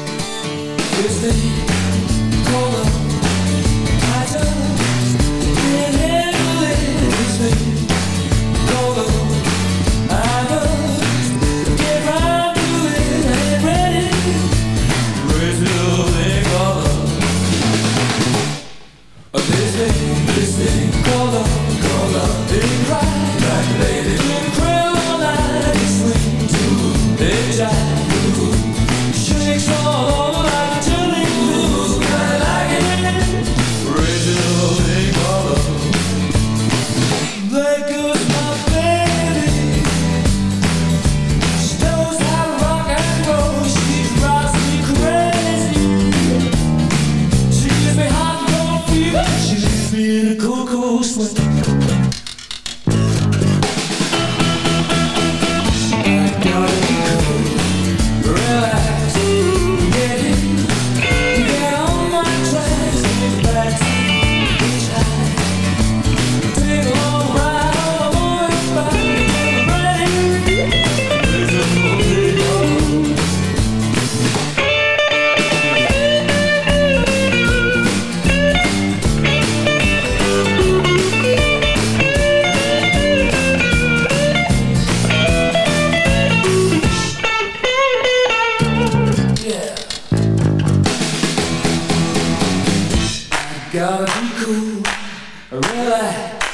K: Relax,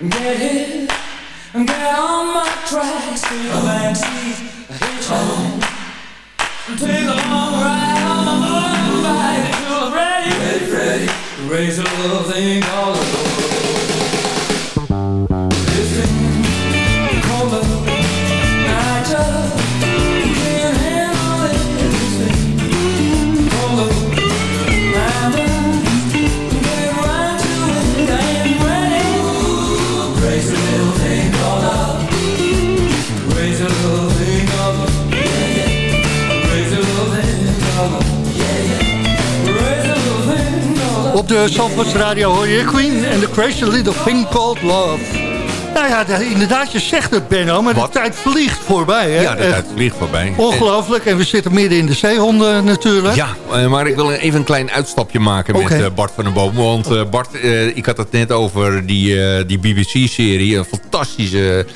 K: get hit, get on my tracks, take a backseat, hitchhike, take a long ride on my motorbike until I'm ready, ready, ready, raise a little thing called
D: de Zandvoorts Radio hoor je Queen en The Crazy Little Thing Called Love. Nou ja, de- inderdaad, je zegt het Benno, maar
E: Wat?
D: de tijd vliegt voorbij. Hè?
E: Ja, de
D: Echt
E: tijd vliegt voorbij.
D: Ongelooflijk. En we zitten midden in de zeehonden natuurlijk.
E: Ja, eh, maar ik wil even een klein uitstapje maken met eh, Bart van den Boom. Want eh, Bart, ik had het net over die, die BBC-serie. Een fantastische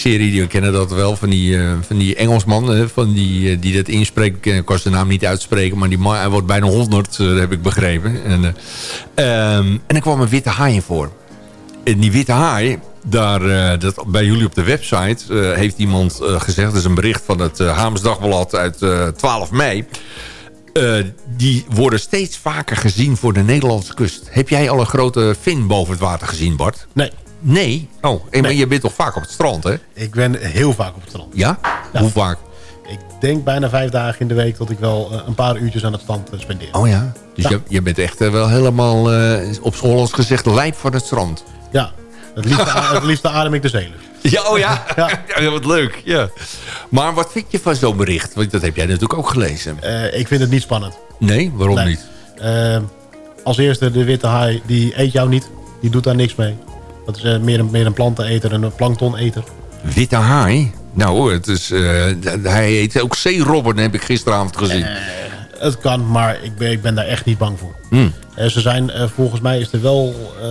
E: serie, die we kennen dat wel. Van die, eh, van die Engelsman, eh, van die, eh, die dat inspreekt. Ik kan zijn naam niet uitspreken, maar die man, hij wordt bijna 100, eh, heb ik begrepen. En, eh, ehm, en er kwam een witte haai in voor. En die witte haai, daar, eh, dat, bij jullie op de website eh, heeft iemand eh, gezegd... dat is een bericht van het Haams Dagblad uit eh, 12 mei... Eh, die worden steeds vaker gezien voor de Nederlandse kust. Heb jij al een grote vin boven het water gezien, Bart?
I: Nee,
E: Nee? Oh, maar
I: Nee.
E: je bent toch vaak op het strand, hè?
I: Ik ben heel vaak op het strand.
E: Ja? Hoe vaak?
I: Ik denk bijna vijf dagen in de week dat ik wel eh, een paar uurtjes aan het strand eh, spendeer.
E: Oh ja? Dus
I: Ja.
E: Je, je bent echt eh, wel helemaal, op z'n Hollands gezegd, lijp van het strand.
I: Ja, het liefste, a- het liefste adem ik de zeelucht.
E: Ja, oh ja?
I: Ja.
E: ja. wat leuk. Ja. Maar wat vind je van zo'n bericht? Want dat heb jij natuurlijk ook gelezen.
I: Ik vind het niet spannend.
E: Nee? Waarom
I: Nee.
E: niet?
I: Als eerste, de witte haai, die eet jou niet. Die doet daar niks mee. Dat is eh, meer, een, meer een planteneter en een planktoneter.
E: Witte haai? Nou hoor, het is, eh, hij heet ook zeerobben, heb ik gisteravond gezien.
I: Het kan, maar ik ben, ik ben daar echt niet bang voor.
E: Hmm.
I: Eh, ze zijn, eh, volgens mij is er wel eh,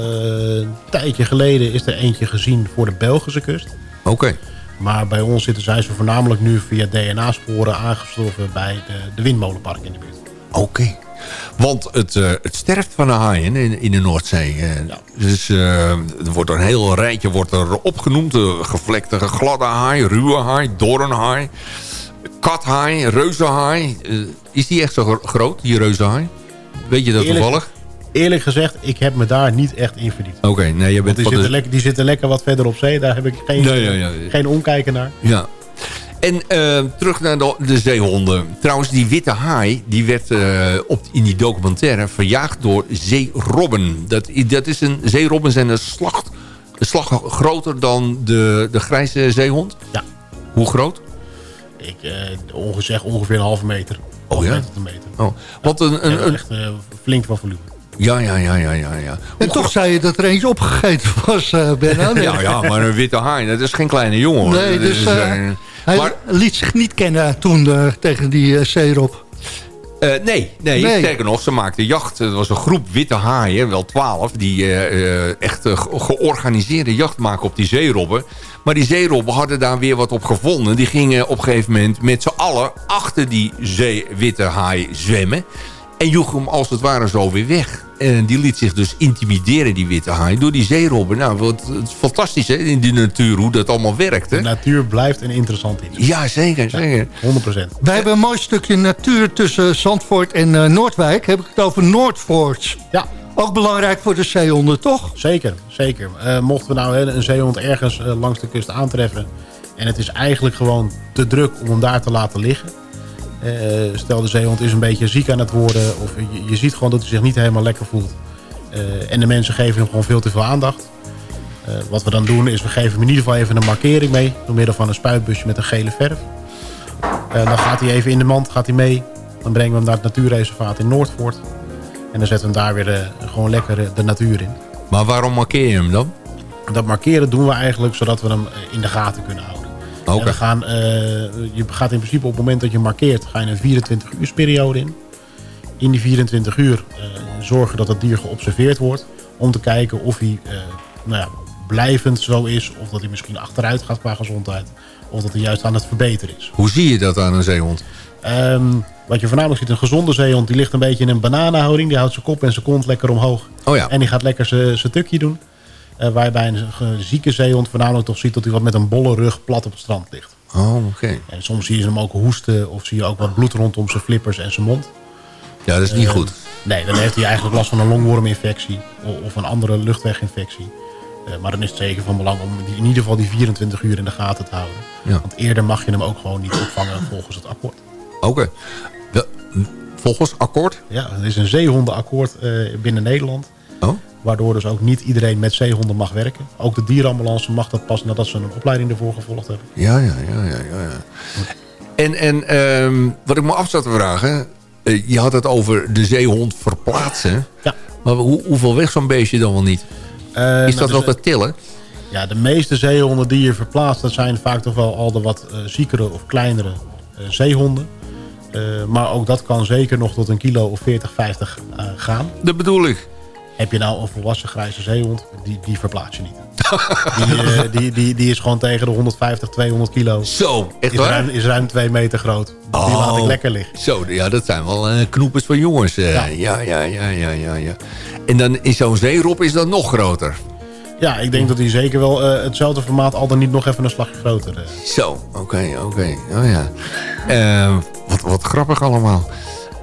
I: een tijdje geleden is er eentje gezien voor de Belgische kust.
E: Oké.
I: Maar bij ons zitten zij ze voornamelijk nu via DNA-sporen aangestorven bij de, de windmolenpark in de buurt.
E: Oké. Want het, eh, het sterft van de haaien in, in de Noordzee. eh. Dus eh, er wordt een heel rijtje wordt er opgenoemd. Gevlekte, gladde haai, ruwe haai, doornhaai, kathaai, reuzenhaai. Is die echt zo gro- groot, die reuzenhaai? Weet je dat
I: Eerlijk-
E: toevallig?
I: Eerlijk gezegd, ik heb me daar niet echt in verdiept.
E: Oké, nee, je bent
I: die zitten,
E: de...
I: lekker, die zitten lekker wat verder op zee. Daar heb ik geen,
E: Nee, ja, ja.
I: geen omkijken naar.
E: Ja. En eh, terug naar de, de zeehonden. Trouwens, die witte haai... die werd eh, op, in die documentaire verjaagd door zeerobben. Dat, dat is een, zeerobben zijn een slag, een slag groter dan de, de grijze zeehond.
I: Ja.
E: Hoe groot?
I: Ik eh, ongeveer, zeg ongeveer een halve meter.
E: Oh ja?
I: meter te meter.
E: Oh. Want een,
I: En
E: een, een-
I: echt flink van volume.
E: ja, ja, ja, ja, ja, ja.
D: En toch zei je dat er eens opgegeten was, eh Benno. Nee.
E: Ja, ja, maar een witte haai, dat is geen kleine jongen. hoor.
D: Nee,
E: Dat
D: dus
E: is,
D: eh, hij
E: maar-
D: liet zich niet kennen toen eh, tegen die uh, zeerop.
E: Eh, nee, nee,
D: Nee.
E: sterker nog, ze maakten jacht. Het was een groep witte haaien, wel twaalf... die eh, eh, echt eh, ge- georganiseerde jacht maken op die zeerobben. Maar die zeerobben hadden daar weer wat op gevonden. Die gingen op een gegeven moment met z'n allen... achter die zee, witte haai zwemmen. En joeg hem als het ware zo weer weg. En die liet zich dus intimideren, die witte haai... door die zeerobben. Nou, wat, het is fantastisch hè, in die natuur hoe dat allemaal werkt.
I: De
E: Hè?
I: natuur blijft een interessant iets.
E: Ja, zeker, zeker.
I: 100%.
D: Wij hebben een mooi stukje natuur tussen Zandvoort en eh, Noordwijk. Heb ik het over Noordvoort.
I: Ja,
D: Ook belangrijk voor de zeehonden, toch?
I: zeker. zeker. Eh, mochten we nou een zeehond ergens eh, langs de kust aantreffen... en het is eigenlijk gewoon te druk om hem daar te laten liggen... Eh, stel de zeehond is een beetje ziek aan het worden... of je, je ziet gewoon dat hij zich niet helemaal lekker voelt... Eh, en de mensen geven hem gewoon veel te veel aandacht. Eh, wat we dan doen is we geven hem in ieder geval even een markering mee... door middel van een spuitbusje met een gele verf. Dan gaat hij even in de mand gaat hij mee. Dan brengen we hem naar het natuurreservaat in Noordvoort. En dan zetten we hem daar weer gewoon lekker de natuur in.
E: Maar waarom markeer je hem dan?
I: Dat markeren doen we eigenlijk zodat we hem in de gaten kunnen houden. En we gaan, eh, je gaat in principe op het moment dat je markeert, ga je een 24 uur periode in. In die 24 uur eh, zorgen dat het dier geobserveerd wordt. Om te kijken of hij eh, nou ja, blijvend zo is. Of dat hij misschien achteruit gaat qua gezondheid. Of dat hij juist aan het verbeteren is.
E: Hoe zie je dat aan een zeehond?
I: Ehm, wat je voornamelijk ziet, een gezonde zeehond, die ligt een beetje in een bananenhouding. Die houdt zijn kop en zijn kont lekker omhoog.
E: Oh ja.
I: En die gaat lekker zijn zijn tukje doen. Eh, waarbij een zieke zeehond voornamelijk toch ziet dat hij wat met een bolle rug plat op het strand ligt.
E: Oh, oké.
I: En soms zie je hem ook hoesten of zie je ook wat bloed rondom zijn flippers en zijn mond.
E: Ja, dat is niet
I: Eh,
E: goed.
I: Nee, dan heeft hij eigenlijk last van een longworminfectie of een andere luchtweginfectie. Eh, maar dan is het zeker van belang om die, in ieder geval die 24 uur in de gaten te houden.
E: Ja.
I: Want eerder mag je hem ook gewoon niet opvangen volgens het akkoord.
E: Oké. Volgens akkoord?
I: Ja, er is een zeehondenakkoord eh, binnen Nederland.
E: Oh.
I: Waardoor dus ook niet iedereen met zeehonden mag werken. Ook de dierenambulance mag dat pas nadat ze een opleiding ervoor gevolgd hebben.
E: Ja, ja, ja, ja, ja. ja. En, en ehm, wat ik me af zat te vragen... eh, je had het over de zeehond verplaatsen.
I: Ja.
E: Maar hoe, hoeveel weegt zo'n beestje dan wel niet?
I: Eh,
E: Is dat wel
I: dus,
E: te tillen?
I: Ja, de meeste zeehonden die je verplaatst... dat zijn vaak toch wel al de wat eh, ziekere of kleinere eh, zeehonden. Eh, maar ook dat kan zeker nog tot een kilo of 40, 50 eh, gaan.
E: Dat bedoel ik.
I: Heb je nou een volwassen grijze zeehond, die, die verplaats je niet. die, eh, die, die, die is gewoon tegen de 150, 200 kilo.
E: Zo, echt
I: Is
E: waar?
I: ruim, is ruim twee meter groot. Die
E: Oh.
I: laat ik lekker liggen.
E: Zo, ja, dat zijn wel eh knoepers van jongens. eh.
I: Ja.
E: ja. Ja, ja, ja, ja, ja, En dan is zo'n zeerop is dan nog groter.
I: Ja, ik denk dat hij zeker wel hetzelfde formaat al dan niet nog even een slagje groter is.
E: Zo, oké, oké. Oh ja. Wat, wat grappig allemaal.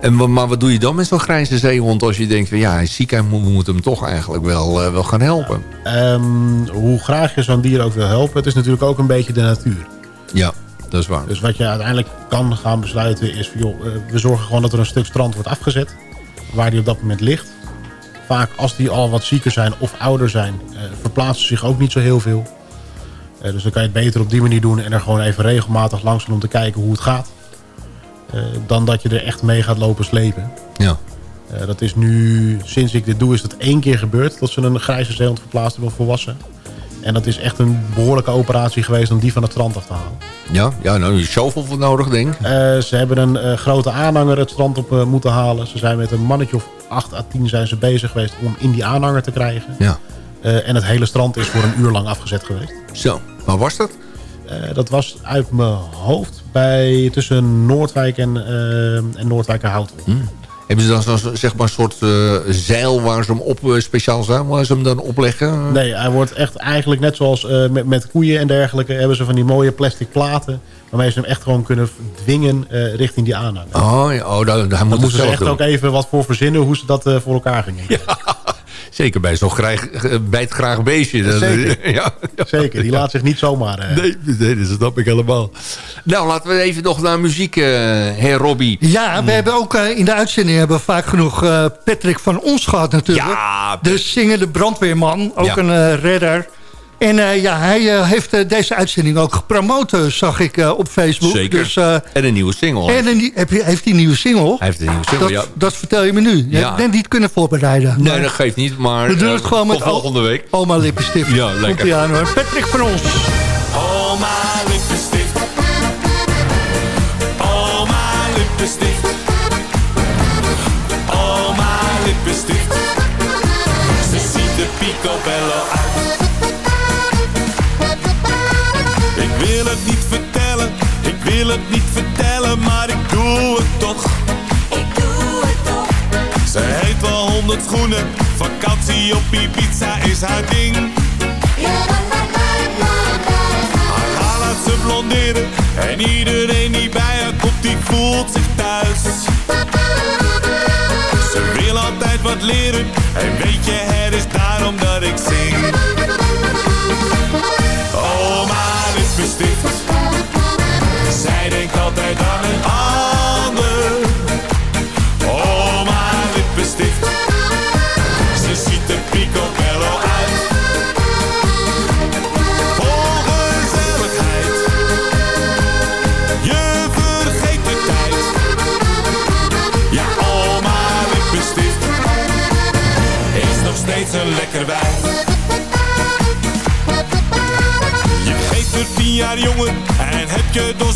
E: En, maar wat doe je dan met zo'n grijze zeehond als je denkt... van ja, hij is ziek en we moeten hem toch eigenlijk wel, eh, wel gaan helpen?
I: Ehm, hoe graag je zo'n dier ook wil helpen, het is natuurlijk ook een beetje de natuur.
E: Ja, dat is waar.
I: Dus wat je uiteindelijk kan gaan besluiten is... Van, joh, eh, we zorgen gewoon dat er een stuk strand wordt afgezet. Waar die op dat moment ligt. Vaak als die al wat zieker zijn of ouder zijn... eh, verplaatsen ze zich ook niet zo heel veel. Dus dan kan je het beter op die manier doen... en er gewoon even regelmatig langs gaan om te kijken hoe het gaat. Eh, dan dat je er echt mee gaat lopen slepen.
E: Ja.
I: Eh, dat is nu, sinds ik dit doe, is dat één keer gebeurd. Dat ze een grijze zeehond verplaatst hebben volwassen. En dat is echt een behoorlijke operatie geweest om die van het strand af te halen.
E: Ja, ja nou, je zoveel voor nodig, denk ik.
I: Eh, ze hebben een grote aanhanger het strand op moeten halen. Ze zijn met een mannetje of 8 à 10 zijn ze bezig geweest om in die aanhanger te krijgen.
E: Ja.
I: En het hele strand is voor een uur lang afgezet geweest.
E: Zo, waar was dat?
I: Eh, dat was uit mijn hoofd bij, tussen Noordwijk en, eh en Noordwijk en Houten.
E: Hebben ze dan zo'n zeg maar, een soort eh, zeil waar ze hem op, speciaal zeil waar ze hem dan opleggen?
I: Nee, hij wordt echt eigenlijk net zoals met, met koeien en dergelijke... hebben ze van die mooie plastic platen... waarmee ze hem echt gewoon kunnen dwingen richting die aanhanger.
E: Oh, ja, oh daar, daar
I: Dan
E: moet het
I: moesten ze echt
E: doen.
I: ook even wat voor verzinnen... hoe ze dat voor elkaar gingen.
E: Zeker bij zo'n graag- bijt graag beestje. Dat-
I: Zeker.
E: ja,
I: Zeker, die laat zich niet zomaar... eh,
E: Nee, nee, dat snap ik helemaal. Nou, laten we even nog naar muziek, eh heer Robbie.
D: Ja, we hebben ook eh, in de uitzending hebben we vaak genoeg eh, Patrick van ons gehad natuurlijk.
E: Ja,
D: de zingende brandweerman, ook
E: Ja.
D: een redder. En eh, ja, hij eh, heeft eh, deze uitzending ook gepromoot, eh, zag ik eh, op Facebook.
E: Zeker.
D: Dus, eh,
E: en een nieuwe single.
D: en een, nie- heb je, heeft hij een nieuwe single?
E: Hij heeft een nieuwe single,
D: dat,
E: ja.
D: dat vertel je me nu. Je
E: Ja.
D: hebt net niet kunnen voorbereiden.
E: Nee,
D: Maar
E: dat geeft niet, maar
D: we doen het gewoon met
E: volgende week.
D: oma lippenstift.
E: Ja, lekker.
D: Komt-ie aan hoor. Patrick van ons.
K: Oma lippenstift. Oma lippenstift. Oma lippenstift. Ze ziet er picobello het niet vertellen, maar ik doe het toch. Ik doe het toch. Ze heeft wel honderd schoenen, vakantie op Ibiza is haar ding. Haar haar laat ze blonderen En iedereen die bij haar komt die voelt zich thuis Ze wil altijd wat leren En weet je het is daarom dat ik zing Oma lippenstift Zij denkt altijd aan een ander Oma lippenstift Ze ziet er picobello uit Vol gezelligheid. Je vergeet de tijd. Ja, oma lippenstift is nog steeds een lekker wijf. Je geeft er tien jaar jongen en heb je of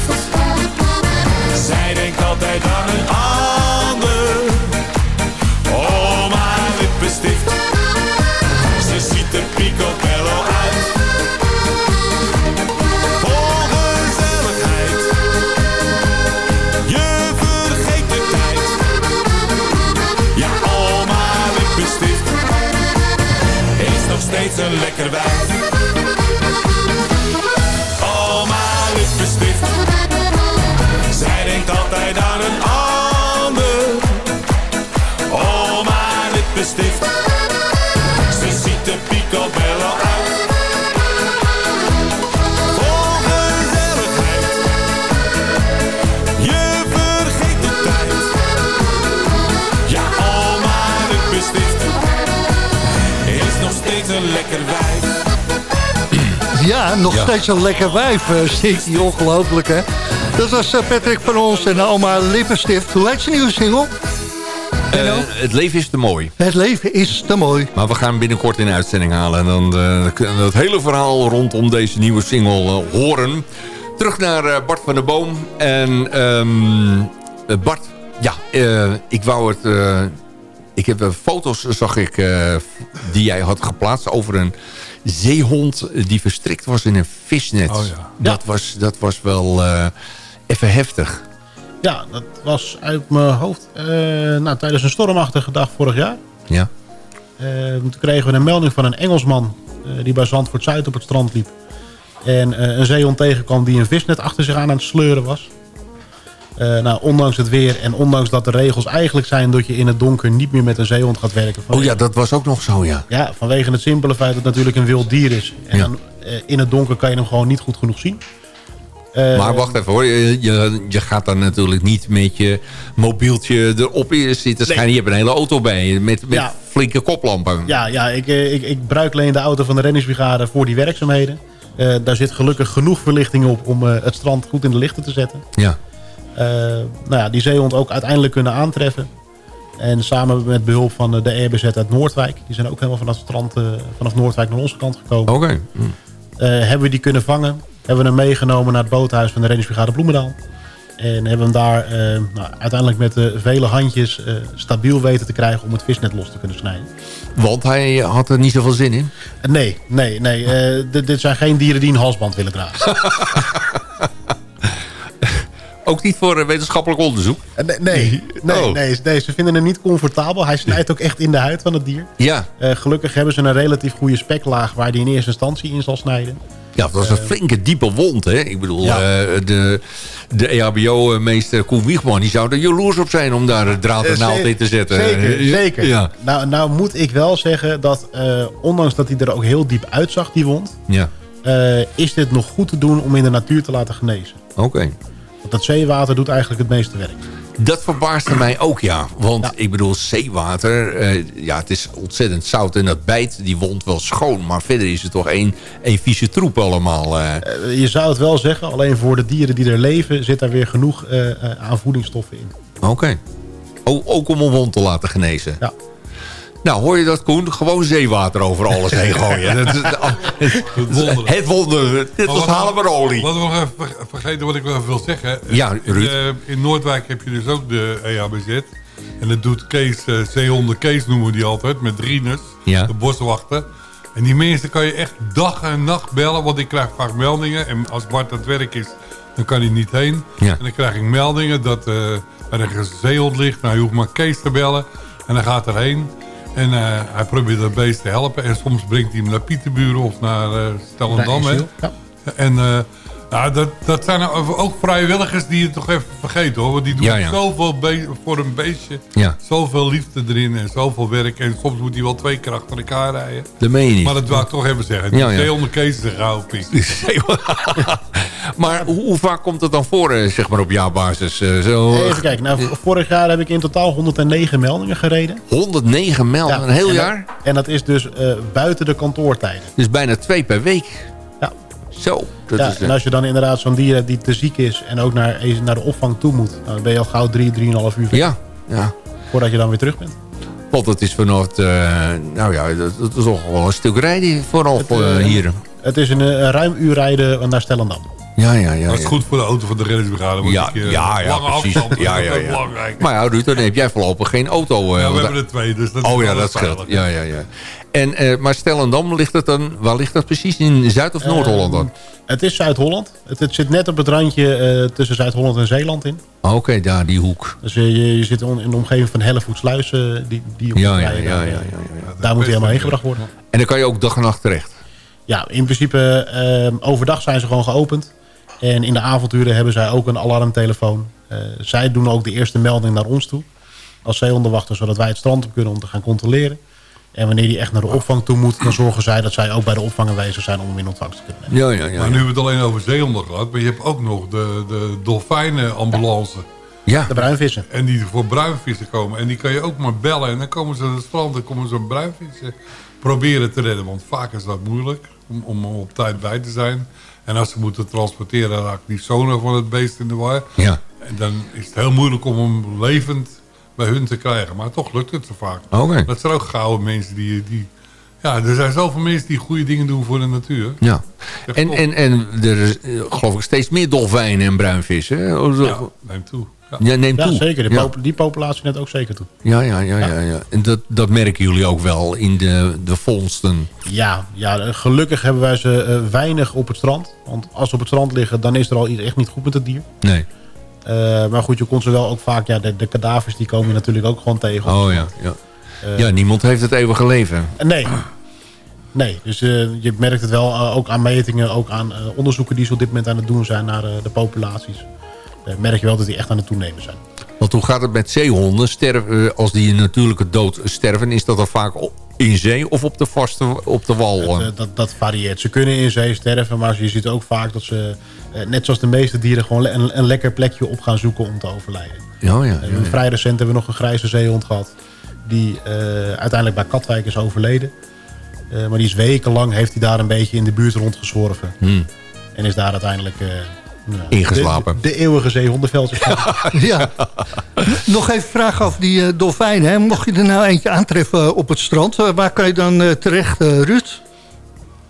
K: zij denkt altijd aan een ander. Oma lippenstift, ze ziet er picobello uit. Vol gezelligheid. Je vergeet de tijd. Ja, oma lippenstift is nog steeds een lekker wijf. Ja, nog
D: Ja. steeds een lekker wijf, uh, zingt die ongelooflijk, hè? Dat was eh, Patrick van ons en oma Lippenstift. Hoe heet zijn nieuwe single?
E: Eh, het leven is te mooi.
D: Het leven is te mooi.
E: Maar we gaan hem binnenkort in uitzending halen. En dan eh, kunnen we het hele verhaal rondom deze nieuwe single eh, horen. Terug naar eh, Bart van der Boom. En ehm, eh, Bart, ja, eh, ik wou het... eh, ik heb eh, foto's, zag ik, eh, die jij had geplaatst over een zeehond die verstrikt was in een visnet.
I: Oh ja.
E: dat, was, dat was wel eh, even heftig.
I: Ja, dat was uit mijn hoofd eh, nou, tijdens een stormachtige dag vorig jaar.
E: Ja.
I: Eh, toen kregen we een melding van een Engelsman eh, die bij Zandvoort Zuid op het strand liep. En eh, een zeehond tegenkwam die een visnet achter zich aan aan het sleuren was. Eh, nou, ondanks het weer en ondanks dat de regels eigenlijk zijn dat je in het donker niet meer met een zeehond gaat werken.
E: Oh ja, dat was ook nog zo, ja.
I: Ja, vanwege het simpele feit dat het natuurlijk een wild dier is. En
E: Ja.
I: dan, eh, in het donker kan je hem gewoon niet goed genoeg zien. Eh,
E: Maar wacht even hoor, je, je, je gaat dan natuurlijk niet met je mobieltje erop in zitten schijnen. Je hebt een hele auto bij je met, met
I: Ja.
E: flinke koplampen.
I: Ja, ja ik, ik, ik bruikleen de auto van de reddingsbrigade voor die werkzaamheden. Daar zit gelukkig genoeg verlichting op om het strand goed in de lichten te zetten.
E: Ja.
I: Eh, nou ja, die zeehond ook uiteindelijk kunnen aantreffen. En samen met behulp van eh, de RBZ uit Noordwijk. Die zijn ook helemaal vanaf het strand, eh, vanaf Noordwijk naar onze kant gekomen.
E: Oké. Hm.
I: Hebben we die kunnen vangen. Hebben we hem meegenomen naar het boothuis van de reddingsbrigade Bloemendaal. En hebben we hem daar nou, uiteindelijk met vele handjes stabiel weten te krijgen om het visnet los te kunnen snijden.
E: Want hij had er niet zoveel zin in.
I: Nee, nee, nee. dit- dit zijn geen dieren die een halsband willen dragen.
E: Ook niet voor eh, wetenschappelijk onderzoek.
I: Eh, nee, nee, nee,
E: Oh.
I: nee, nee, ze vinden hem niet comfortabel. Hij snijdt ook echt in de huid van het dier.
E: Ja.
I: Eh, gelukkig hebben ze een relatief goede speklaag waar die in eerste instantie in zal snijden.
E: Ja, dat was een flinke diepe wond, hè? Ik bedoel,
I: Ja.
E: de, de EHBO-meester Koen Wiegman... die zou er jaloers op zijn om daar draad en naald in te zetten.
I: Zeker, zeker.
E: Ja,
I: Nou, nou moet ik wel zeggen dat ondanks dat hij er ook heel diep uitzag, die wond...
E: ja.
I: is dit nog goed te doen om in de natuur te laten genezen.
E: oké.
I: Want dat zeewater doet eigenlijk het meeste werk.
E: Dat verbaasde mij ook, ja. Want
I: Ja.
E: ik bedoel, zeewater, eh, ja, het is ontzettend zout en dat bijt die wond wel schoon. Maar verder is het toch één, één vieze troep allemaal. eh.
I: Eh, je zou het wel zeggen, alleen voor de dieren die er leven... zit daar weer genoeg aan voedingsstoffen in.
E: Oké. O- ook om een wond te laten genezen.
I: Ja.
E: Nou, hoor je dat, Koen? Gewoon zeewater over alles heen gooien. Dat is,
L: wonder.
E: het wonder. Dit was halen maar olie.
L: Wat we nog even ver- vergeten wat ik wel even wil zeggen.
E: Ja,
L: In,
E: Ruud.
L: eh, in Noordwijk heb je dus ook de EHBZ. En dat doet Kees, eh zeehonden Kees noemen we die altijd, met Rinus,
E: Ja.
L: de boswachter. En die mensen kan je echt dag en nacht bellen, want ik krijg vaak meldingen. En als Bart aan het werk is, dan kan hij niet heen.
E: Ja.
L: En dan krijg ik meldingen dat eh, er een zeehond ligt. Nou, je hoeft maar Kees te bellen. En dan gaat erheen. En eh, hij probeert dat beest te helpen. En soms brengt hij hem naar Pieterburen of naar eh Stellendam.
I: Ja.
L: En eh, nou, dat, dat zijn nou ook vrijwilligers die je toch even vergeten hoor. Want die doen
E: Ja, ja.
L: zoveel voor een beestje.
E: Ja.
L: Zoveel liefde erin en zoveel werk. En soms moet hij wel twee keer achter elkaar rijden.
E: Dat meen je niet.
L: Maar dat wil ik toch even zeggen. Die
E: Ja, ja.
L: 200 cases zijn gauw
E: maar hoe, hoe vaak komt het dan voor, eh, zeg maar, op jaarbasis? Eh, zo,
I: Even kijken, nou, vorig jaar heb ik in totaal 109 meldingen gereden.
E: 109 melden,
I: Ja,
E: een heel
I: en dat-
E: jaar?
I: en dat is dus eh, buiten de kantoortijden.
E: Dus bijna twee per week. Zo. Dat
I: ja,
E: is,
I: en als je dan inderdaad zo'n dier hebt die te ziek is... en ook naar, naar de opvang toe moet... nou, dan ben je al gauw drie, drieënhalf uur
E: ja, ja.
I: voordat je dan weer terug bent.
E: Want het is vanaf, eh, nou ja, dat, is toch wel een stuk rijden vooral
I: Het,
E: eh,
I: eh,
E: hier.
I: Het is een, eh, ruim uur rijden naar Stellendam.
E: Ja, ja, ja.
L: Dat is
E: ja.
L: goed voor de auto van de reddingsbrigade.
E: Ja,
L: ik, eh,
E: ja, ja,
L: lange
E: precies.
L: afstand,
E: Ja,
L: dat
E: ja,
L: is ook
E: ja.
L: belangrijk.
E: Maar ja, Ruud, dan heb jij voorlopig geen auto. eh,
L: ja, we hebben er twee, dus dat is
E: oh ja, dat scheelt. Ja, ja, ja. En, eh, maar Stellendam, ligt het dan, waar ligt dat precies? In Zuid- of Noord-Holland dan?
I: Eh, het is Zuid-Holland. Het, het zit net op het randje eh, tussen Zuid-Holland en Zeeland in.
E: Ah, Oké, daar, die hoek.
I: Dus je, je zit on- in de omgeving van Hellevoetsluis. eh, die, die op
E: Ja, ja, ja, ja, ja, ja.
I: Daar moet hij helemaal heen gebracht worden.
E: En dan kan je ook dag en nacht terecht.
I: Ja, in principe eh, overdag zijn ze gewoon geopend. En in de avonturen hebben zij ook een alarmtelefoon. Eh, zij doen ook de eerste melding naar ons toe. Als zeehondenwachter, zodat wij het strand op kunnen om te gaan controleren. En wanneer die echt naar de opvang toe moet... dan zorgen zij dat zij ook bij de opvang aanwezig zijn om hem in ontvangst te kunnen nemen.
E: Ja, ja, ja.
L: Maar nu hebben we het alleen over zeehonden gehad. Maar je hebt ook nog de, de dolfijnenambulance.
E: Ja,
I: De bruinvissen.
L: En die voor bruinvissen komen. En die kan je ook maar bellen. En dan komen ze naar het strand en komen ze een bruinvissen proberen te redden. Want vaak is dat moeilijk om, om op tijd bij te zijn. En als ze moeten transporteren, raakt die sonar van het beest in de war.
E: ja.
L: En dan is het heel moeilijk om hem levend bij hun te krijgen. Maar toch lukt het zo vaak. Dat zijn ook gouden mensen die, die... Ja, er zijn zoveel mensen die goede dingen doen voor de natuur.
E: Ja. En, en, en er is eh, geloof ik steeds meer dolfijnen en bruinvissen.
L: Ja, neem toe.
E: Ja, neemt
I: Ja,
E: toe.
I: zeker. De
E: Ja.
I: pop- die populatie neemt ook zeker toe.
E: Ja, ja, ja, ja, ja. En dat, dat merken jullie ook wel in de, de vondsten.
I: Ja, ja, gelukkig hebben wij ze eh, weinig op het strand. Want als ze op het strand liggen, dan is er al iets echt niet goed met het dier.
E: Nee.
I: Eh, maar goed, je kon ze wel ook vaak... Ja, de, de kadavers die komen je natuurlijk ook gewoon tegen.
E: Oh ja, ja.
I: Eh,
E: Ja, niemand heeft het eeuwige leven.
I: Nee. Nee, dus je merkt het wel ook aan metingen, ook aan onderzoeken die ze op dit moment aan het doen zijn naar de populaties. Eh, merk je wel dat die echt aan het toenemen zijn.
E: Want hoe gaat het met zeehonden? Sterven, eh, als die een natuurlijke dood sterven, is dat dan vaak in zee of op de vaste op de wal?
I: Het, eh, dat, dat varieert. Ze kunnen in zee sterven, maar je ziet ook vaak dat ze, net zoals de meeste dieren, gewoon een, een lekker plekje op gaan zoeken om te overlijden.
E: Ja, ja, ja, ja.
I: Vrij recent hebben we nog een grijze zeehond gehad, die uiteindelijk bij Katwijk is overleden. Maar die is wekenlang, heeft hij daar een beetje in de buurt rondgezworven.
E: Hmm.
I: En is daar uiteindelijk...
E: Ingeslapen.
I: De, de eeuwige zeehondenveldjes.
D: Ja. Nog even vragen over die eh, dolfijnen. Hè. Mocht je er nou eentje aantreffen eh, op het strand... eh, waar kan je dan eh, terecht, eh, Ruud?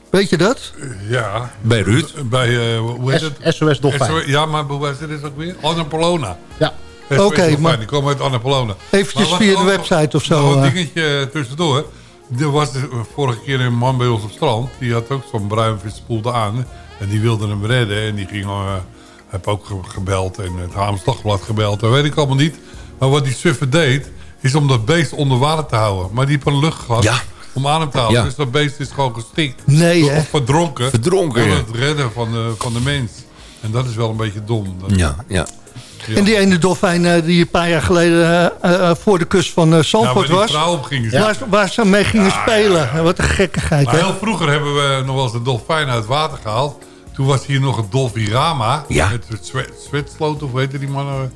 D: Weet je dat?
L: Ja.
E: Bij Ruud?
L: Bij, eh, hoe heet het?
I: SOS Dolfijn.
L: SOS ja, maar hoe heet het ook weer? Annapolona.
I: Ja.
D: Oké,
L: Dolfijn,
D: maar-
L: Die komen uit Annapolona.
D: Eventjes via de website of zo,
L: Nog een dingetje tussendoor. Er was de vorige keer een man bij ons op strand. Die had ook zo'n spoelde aan. En die wilde hem redden. En die ging... eh heb ook ge- gebeld en het Haamslagblad gebeld. Dat weet ik allemaal niet. Maar wat die suffer deed... is om dat beest onder water te houden. Maar die heeft een luchtgas
E: Ja.
L: om adem te houden.
E: Ja.
L: Dus dat beest is gewoon gestikt.
D: Nee?
L: Of verdronken.
E: Verdronken,
L: Door het redden van de, van de mens. En dat is wel een beetje dom. Dat-
E: Ja, ja.
L: Ja.
D: En die ene dolfijn eh, die een paar jaar geleden eh, voor de kust van eh,
L: Ja,
D: Zandvoort was...
L: vrouw op ging
D: Waar, waar ze mee gingen spelen. Wat een gekkigheid,
L: Maar heel vroeger hebben we nog wel eens een dolfijn uit het water gehaald. Toen was hier nog een dolfirama.
E: Ja.
L: Met Zwetsloot, of weten die mannen.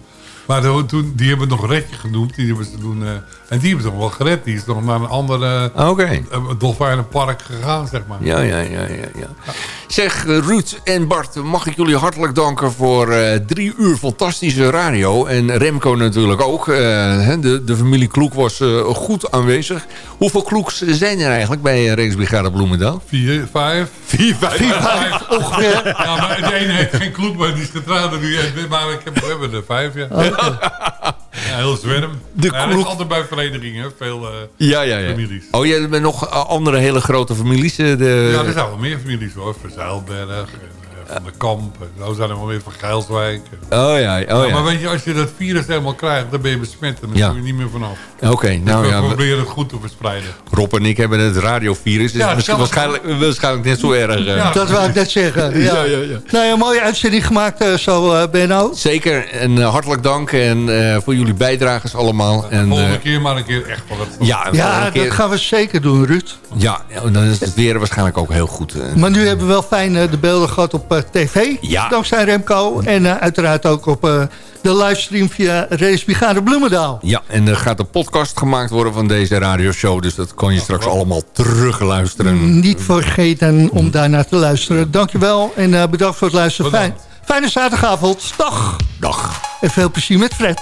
L: Maar toen, die hebben nog Redje genoemd. Die hebben ze toen, eh, en die hebben toch wel gered. Die is nog naar een ander eh,
E: Oké.
L: eh, dolfijnenpark gegaan, zeg maar.
E: Ja, ja, ja, ja, ja. Zeg, eh, Ruud en Bart, mag ik jullie hartelijk danken voor eh, drie uur fantastische radio. En Remco natuurlijk ook. Eh, hè, de, de familie Kloek was eh, goed aanwezig. Hoeveel Kloeks zijn er eigenlijk bij uh, Rijksbrigade Bloemendaal?
L: Vier, vijf.
E: Vier, vijf.
L: Vier, vijf.
D: Ongeveer.
L: Ja, maar de ene heeft geen kloek, maar die is getrouwd. en die heeft- Maar ik heb, we hebben er vijf, ja. Ja, heel zwerm.
E: De
L: ja,
E: kloek-
L: altijd bij verenigingen, veel eh,
E: Ja, ja, ja.
L: families.
E: Oh, jij bent nog eh, andere hele grote families? eh, De...
L: Ja, er zijn wel meer families hoor. Van Zeilberg en eh, Van de Kamp. En nou zijn er wel meer van Geilswijk.
E: Oh ja, oh
L: Ja,
E: ja.
L: maar weet je, als je dat virus helemaal krijgt, dan ben je besmet. En dan
E: Ja.
L: kun je niet meer vanaf.
E: Oké, nou
L: dus we
E: ja. we-
L: proberen het goed te verspreiden.
E: Rob en ik hebben het radiovirus. Dus
L: Ja,
E: misschien waarschijnlijk, waarschijnlijk net zo erg. eh.
L: Ja.
D: Dat wou ik net zeggen. Ja.
E: Ja, ja, ja.
D: Nou ja, een mooie uitzending gemaakt eh, zo, eh, Benno.
E: Zeker, en eh, hartelijk dank en, eh, voor jullie bijdrages allemaal. En,
L: Volgende
E: eh,
L: keer maar een keer echt van het
E: ja,
D: Ja,
E: keer-
D: dat gaan we zeker doen, Ruud.
E: ja, dan is het weer waarschijnlijk ook heel goed. eh.
D: Maar nu hebben we wel fijn eh, de beelden gehad op eh, tv.
E: Ja.
D: Dankzij Remco. En eh, uiteraard ook op eh, de livestream via Race Brigade Bloemendaal.
E: Ja, en er gaat een podcast gemaakt worden van deze radioshow. Dus dat kan je straks allemaal terugluisteren.
D: Niet vergeten om daarnaar te luisteren. Dankjewel en bedankt voor het luisteren. Fijn, fijne zaterdagavond. Dag.
E: Dag.
D: En veel plezier met Fred.